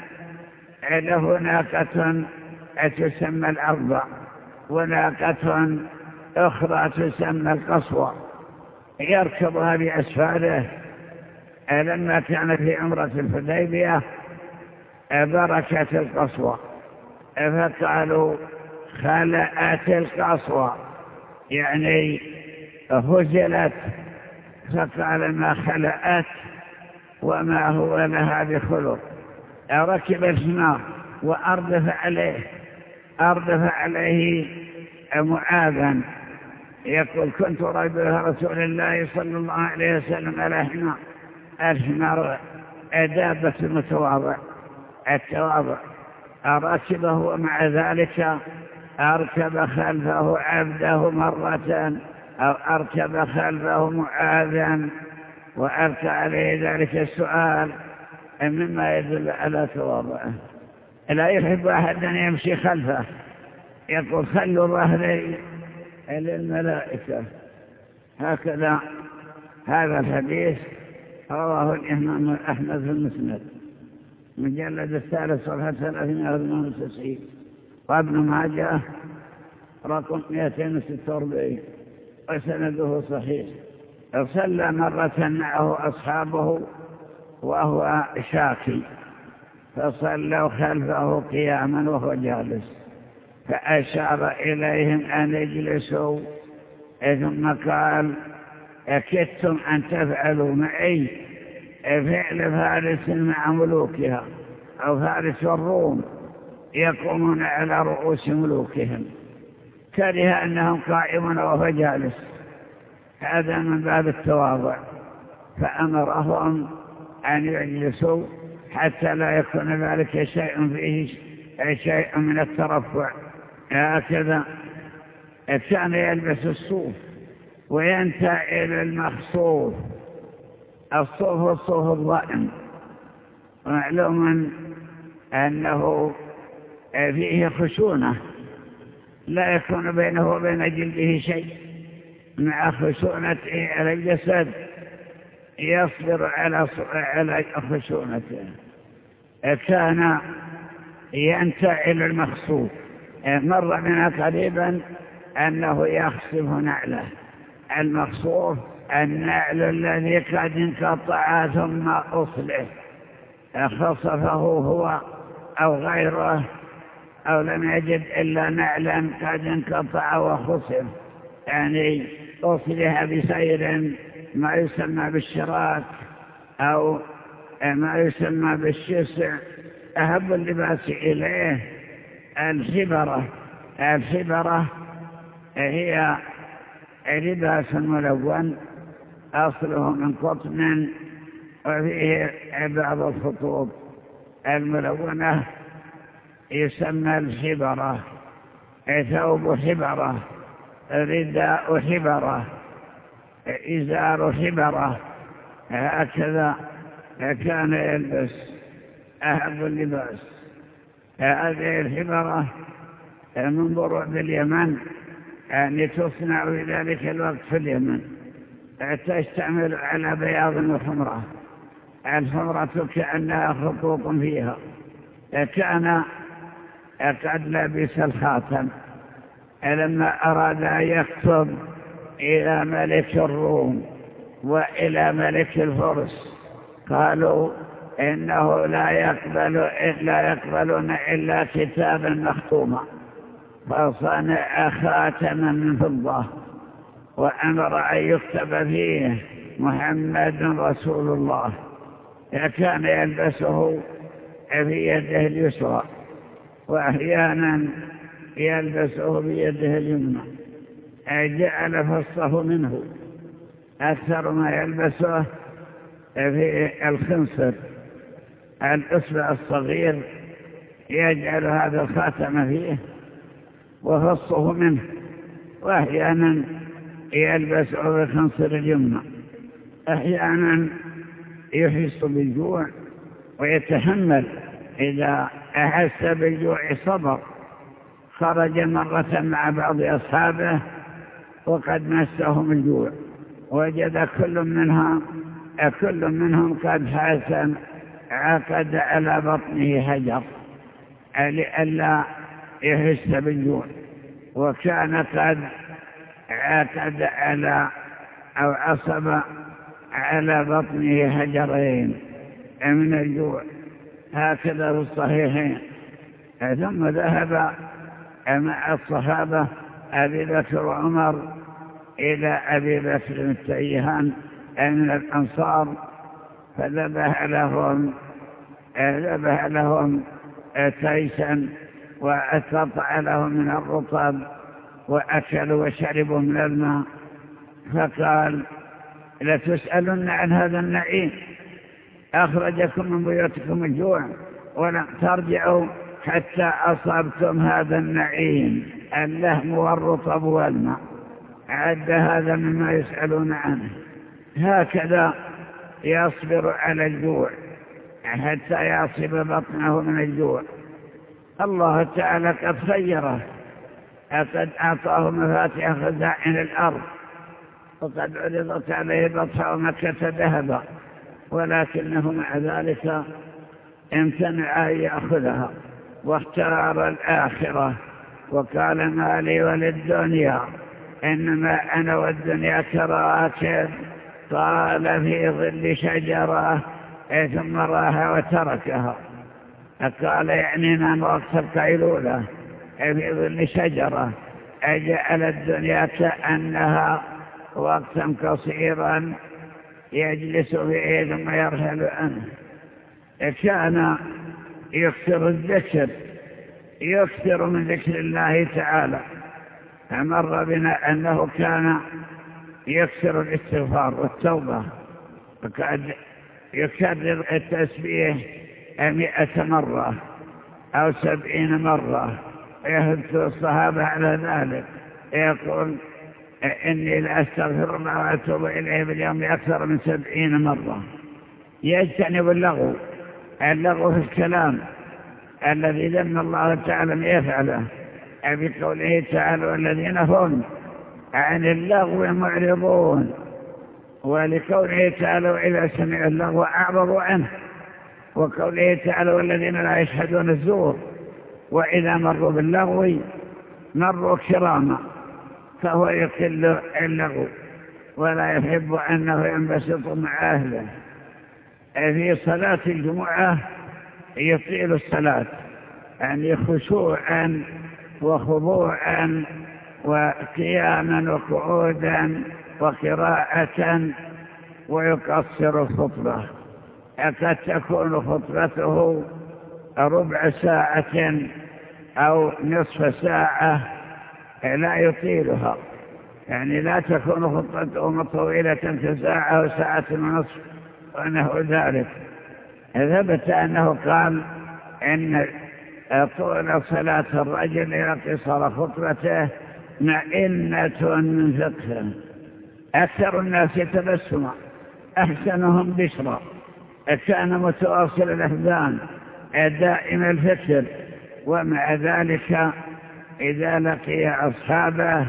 له ناقة تسمى الأرض وناقة أخرى تسمى القصوى. يركبها بأسفاره. لما كان في عمرة الحديبية بركة القصوى فقالوا خلأت القصوى يعني هزلت فقال ما خلأت وما هو لها بخلق. ركب الحمار وأردف عليه. أردف عليه معاذا. يقول كنت رجل رسول الله صلى الله عليه وسلم على حمار. الحمار دابة المتواضع. التواضع. أركبه ومع ذلك أركب خلفه عبده مرة أو أركب خلفه معاذا. وألقى عليه ذلك السؤال مما يدل على تواضعه. لا يحب أحد أن يمشي خلفه. يقول خلوا ظهري للملائكة. هكذا هذا الحديث. رواه الإمام أحمد في المسند مجلد الثالث صفحة 398 وابن ماجه رقم 246 وسنده صحيح. صلى مرة معه أصحابه وهو شاكي فصلوا خلفه قياما وهو جالس فأشار إليهم أن يجلسوا ثم قال أكدتم أن تفعلوا معي فعل فارس مع ملوكها أو فارس والروم يقومون على رؤوس ملوكهم. كره أنهم قائمون وهو جالس. هذا من باب التواضع. فأمرهم أن يجلسوا حتى لا يكون ذلك شيء فيه شيء من الترفع. هكذا كان يلبس الصوف. وينتهي إلى المخصوف الصوف الصوف الضائم معلوم أنه فيه خشونة. لا يكون بينه وبين جلده شيء. مع خشونته على الجسد يصبر على على خشونته. كان ينتعل المخصوف مر بنا قريبا أنه يخصف نعله. المخصوف النعل الذي قد انقطع ثم أصلح خصفه هو أو غيره أو لم يجد إلا نعلا قد انقطع وخسر. يعني أصلح بسير ما يسمى بالشراك أو ما يسمى بالشسع. أهب اللباس إليه الحبرة. الحبرة هي لباس ملون أصله من قطن وفيه بعض الخطوط الملونة يسمى الحبرة ثوب حبرة رداء حبرة إزار حبرة. هكذا كان يلبس أحب اللباس. هذه الحبرة من بروع اليمن. يعني تصنع في ذلك الوقت في اليمن. تشتمل على بياض وحمرة. الحمرة كأنها خطوط فيها. كان قد لبس الخاتم. لما أراد أن يكتب إلى ملك الروم وإلى ملك الفرس قالوا إنه لا يقبل إلا يقبلون إلا كتابا مختوما. فصنع خاتما من فضة وأمر أن يكتب فيه محمد رسول الله. كان يلبسه في يده اليسرى وأحيانا يلبسه بيده اليمنى جعل فصه منه. أكثر ما يلبسه في الخنصر الإصبع الصغير يجعل هذا الخاتم فيه. وفصه منه وأحيانا يلبسه بخنصر اليمنى. أحيانا يحس بالجوع ويتحمل إذا أحس بالجوع صبر. خرج مرة مع بعض أصحابه وقد مسهم الجوع. وجد كل منها كل منهم قد حسن عقد على بطنه حجر لئلا بالجوع. وكان قد عقد على أو عصب على بطنه حجرين من الجوع. هكذا في الصحيحين. ثم ذهب مع الصحابة أبي بكر وعمر إلى أبي بكر التيهان من الأنصار فذبح لهم ذبح لهم تيسا وأتقطع لهم من الرطب وأكلوا وشربوا من الماء. فقال لتسألن عن هذا النعيم. أخرجكم من بيوتكم الجوع ولم ترجعوا حتى أصبتم هذا النعيم اللهم والرطب والماء. عد هذا مما يسألون عنه. هكذا يصبر على الجوع حتى يصب بطنه من الجوع. الله تعالى قد خيره. قد أعطاه مفاتيح خزائن الأرض. وقد عرضت عليه بطحة مكة ذهبا. ولكنه مع ذلك امتنع أن يأخذها. واختار الآخرة. وقال ما لي وللدنيا. إنما أنا والدنيا كراكب قال في ظل شجرة. ثم راها وتركها. قال يعني نام وقت القيلولة في ظل شجرة. أجعل الدنيا كأنها وقتا قصيرا يجلس فيه ثم يرحل عنه. كان يكثر الذكر يكثر من ذكر الله تعالى. فمر بنا أنه كان يكثر الاستغفار والتوبة وقد يكرر التسبيح مئة مرة أو سبعين مرة. يهد الصحابة على ذلك. يقول إني لأستغفر الله وأتوب إليه باليوم أكثر من سبعين مرة. يجتنب اللغو. اللغو في الكلام الذي ذم الله تعالى يفعله. بقوله تعالى والذين هم عن اللغو معرضون. ولقوله تعالى وإذا سمعوا اللغو أعرضوا عنه. وقوله تعالى والذين لا يشهدون الزور وإذا مروا باللغو مروا كراما فهو يقل اللغو ولا يحب أنه ينبسط مع أهله. في صلاة الجمعة يطيل الصلاة يعني خشوعا وخضوعا وقياما وقعودا وقراءة ويقصر الخطبة. قد تكون خطبته ربع ساعة أو نصف ساعة لا يطيلها. يعني لا تكون خطبته طويلة كساعة أو ساعة ونصف وأنه ذلك. ثبت أنه قال إن طول صلاة الرجل إلى قصر خطبته مئنة من فقه. أكثر الناس تبسما أحسنهم بشرا كان متواصل الأحزان دائم الفكر ومع ذلك إذا لقي أصحابه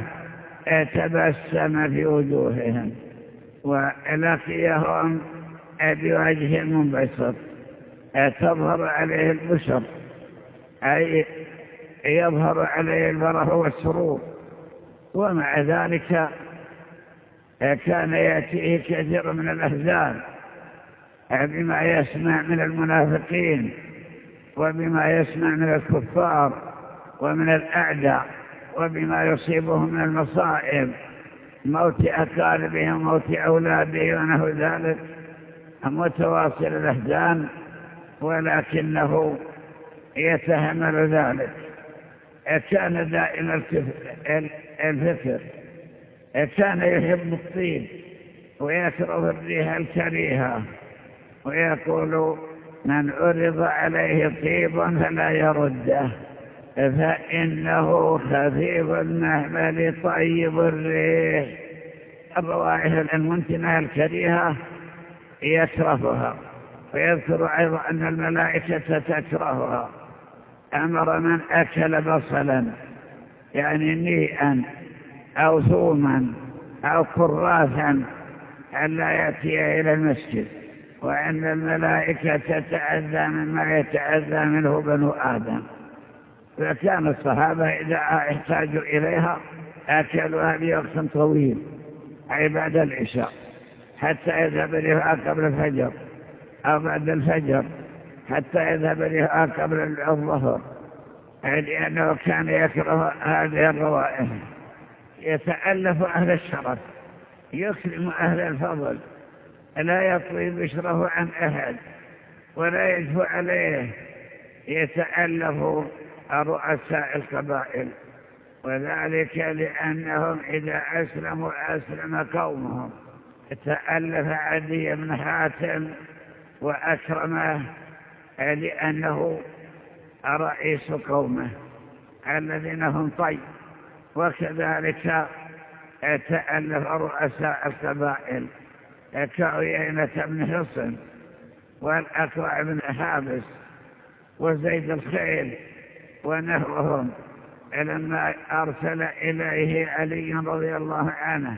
تبسم في وجوههم ولقيهم بوجه منبسط تظهر عليه البشر أي يظهر عليه الفرح والسرور. ومع ذلك كان يأتيه كثير من الأحزان بما يسمع من المنافقين وبما يسمع من الكفار ومن الأعداء وبما يصيبهم من المصائب. موت أقاربهم موت أولاده ونحو ذلك. متواصل الأحزان ولكنه يتحمل ذلك. كان دائما الفكر كان يحب الطيب ويكره الريح الكريهة. ويقول من أرض عليه طيب فلا يرده فإنه خفيف المهمل طيب الريح. الروائح المنتنة الكريهة يكرهها ويذكر أيضا أن الملائكة تكرهها. أمر من أكل بصلا يعني نيئا أو ثوما أو كراثا ألا يأتي إلى المسجد. وأن الملائكة تتأذى مما يتأذى منه بنو آدم. فكان الصحابة إذا احتاجوا إليها أكلوها بوقت طويل أي بعد العشاء حتى يذهب لها قبل الفجر أو بعد الفجر حتى يذهب لها قبل الظهر لأنه كان يكره هذه الروائح. يتألف أهل الشرف يكرم أهل الفضل. لا يطوي بشره عن أحد ولا يجفو عليه يتألف رؤساء القبائل وذلك لأنهم إذا أسلموا أسلم قومهم. تألف عدي بن حاتم وأكرمه لأنه رئيس قومه الذين هم طيب وكذلك تألف رؤساء القبائل. كعيينة بن حصن والأكوع بن حابس وزيد الخيل ونحوهم لما أرسل إليه علي رضي الله عنه.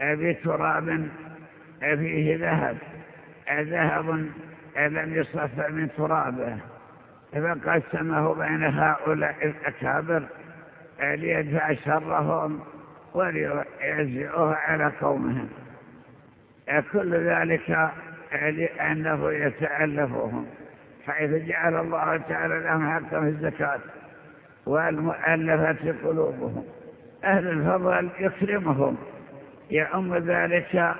بتراب فيه ذهب ذهب لم يصف من ترابة. فقسمه بين هؤلاء الأكابر ليدفع شرهم وليعزئوه على قومهم. كل ذلك لأنه يتألفهم حيث جعل الله تعالى لهم حقا في الزكاة والمؤلفة قلوبهم. أهل الفضل يكرمهم يعم ذلك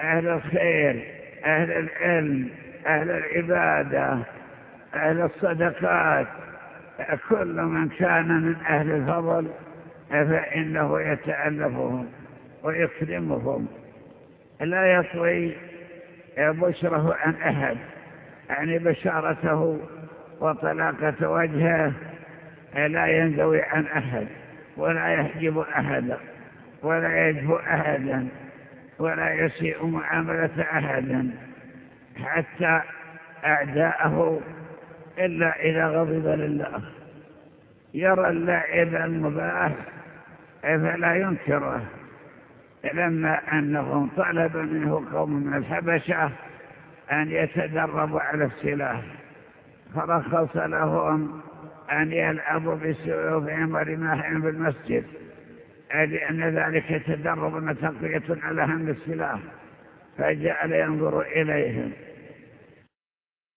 أهل الخير أهل العلم أهل العبادة أهل الصدقات. كل من كان من أهل الفضل فإنه يتألفهم ويكرمهم. لا يطوي بشره عن أحد يعني بشارته وطلاقة وجهه لا ينزوي عن أحد ولا يحجب أحدا ولا يجفو أحدا ولا يسيء معاملة أحدا حتى أعداءه إلا إذا غضب لله. يرى اللعب المباح فلا ينكره. لما أنه طلب منه قوم من الحبشة أن يتدربوا على السلاح فرخص لهم أن يلعبوا بسيوفهم ورماحهم بالمسجد لأن ذلك تدرب وتقوية على هم السلاح فجعل ينظر إليهم.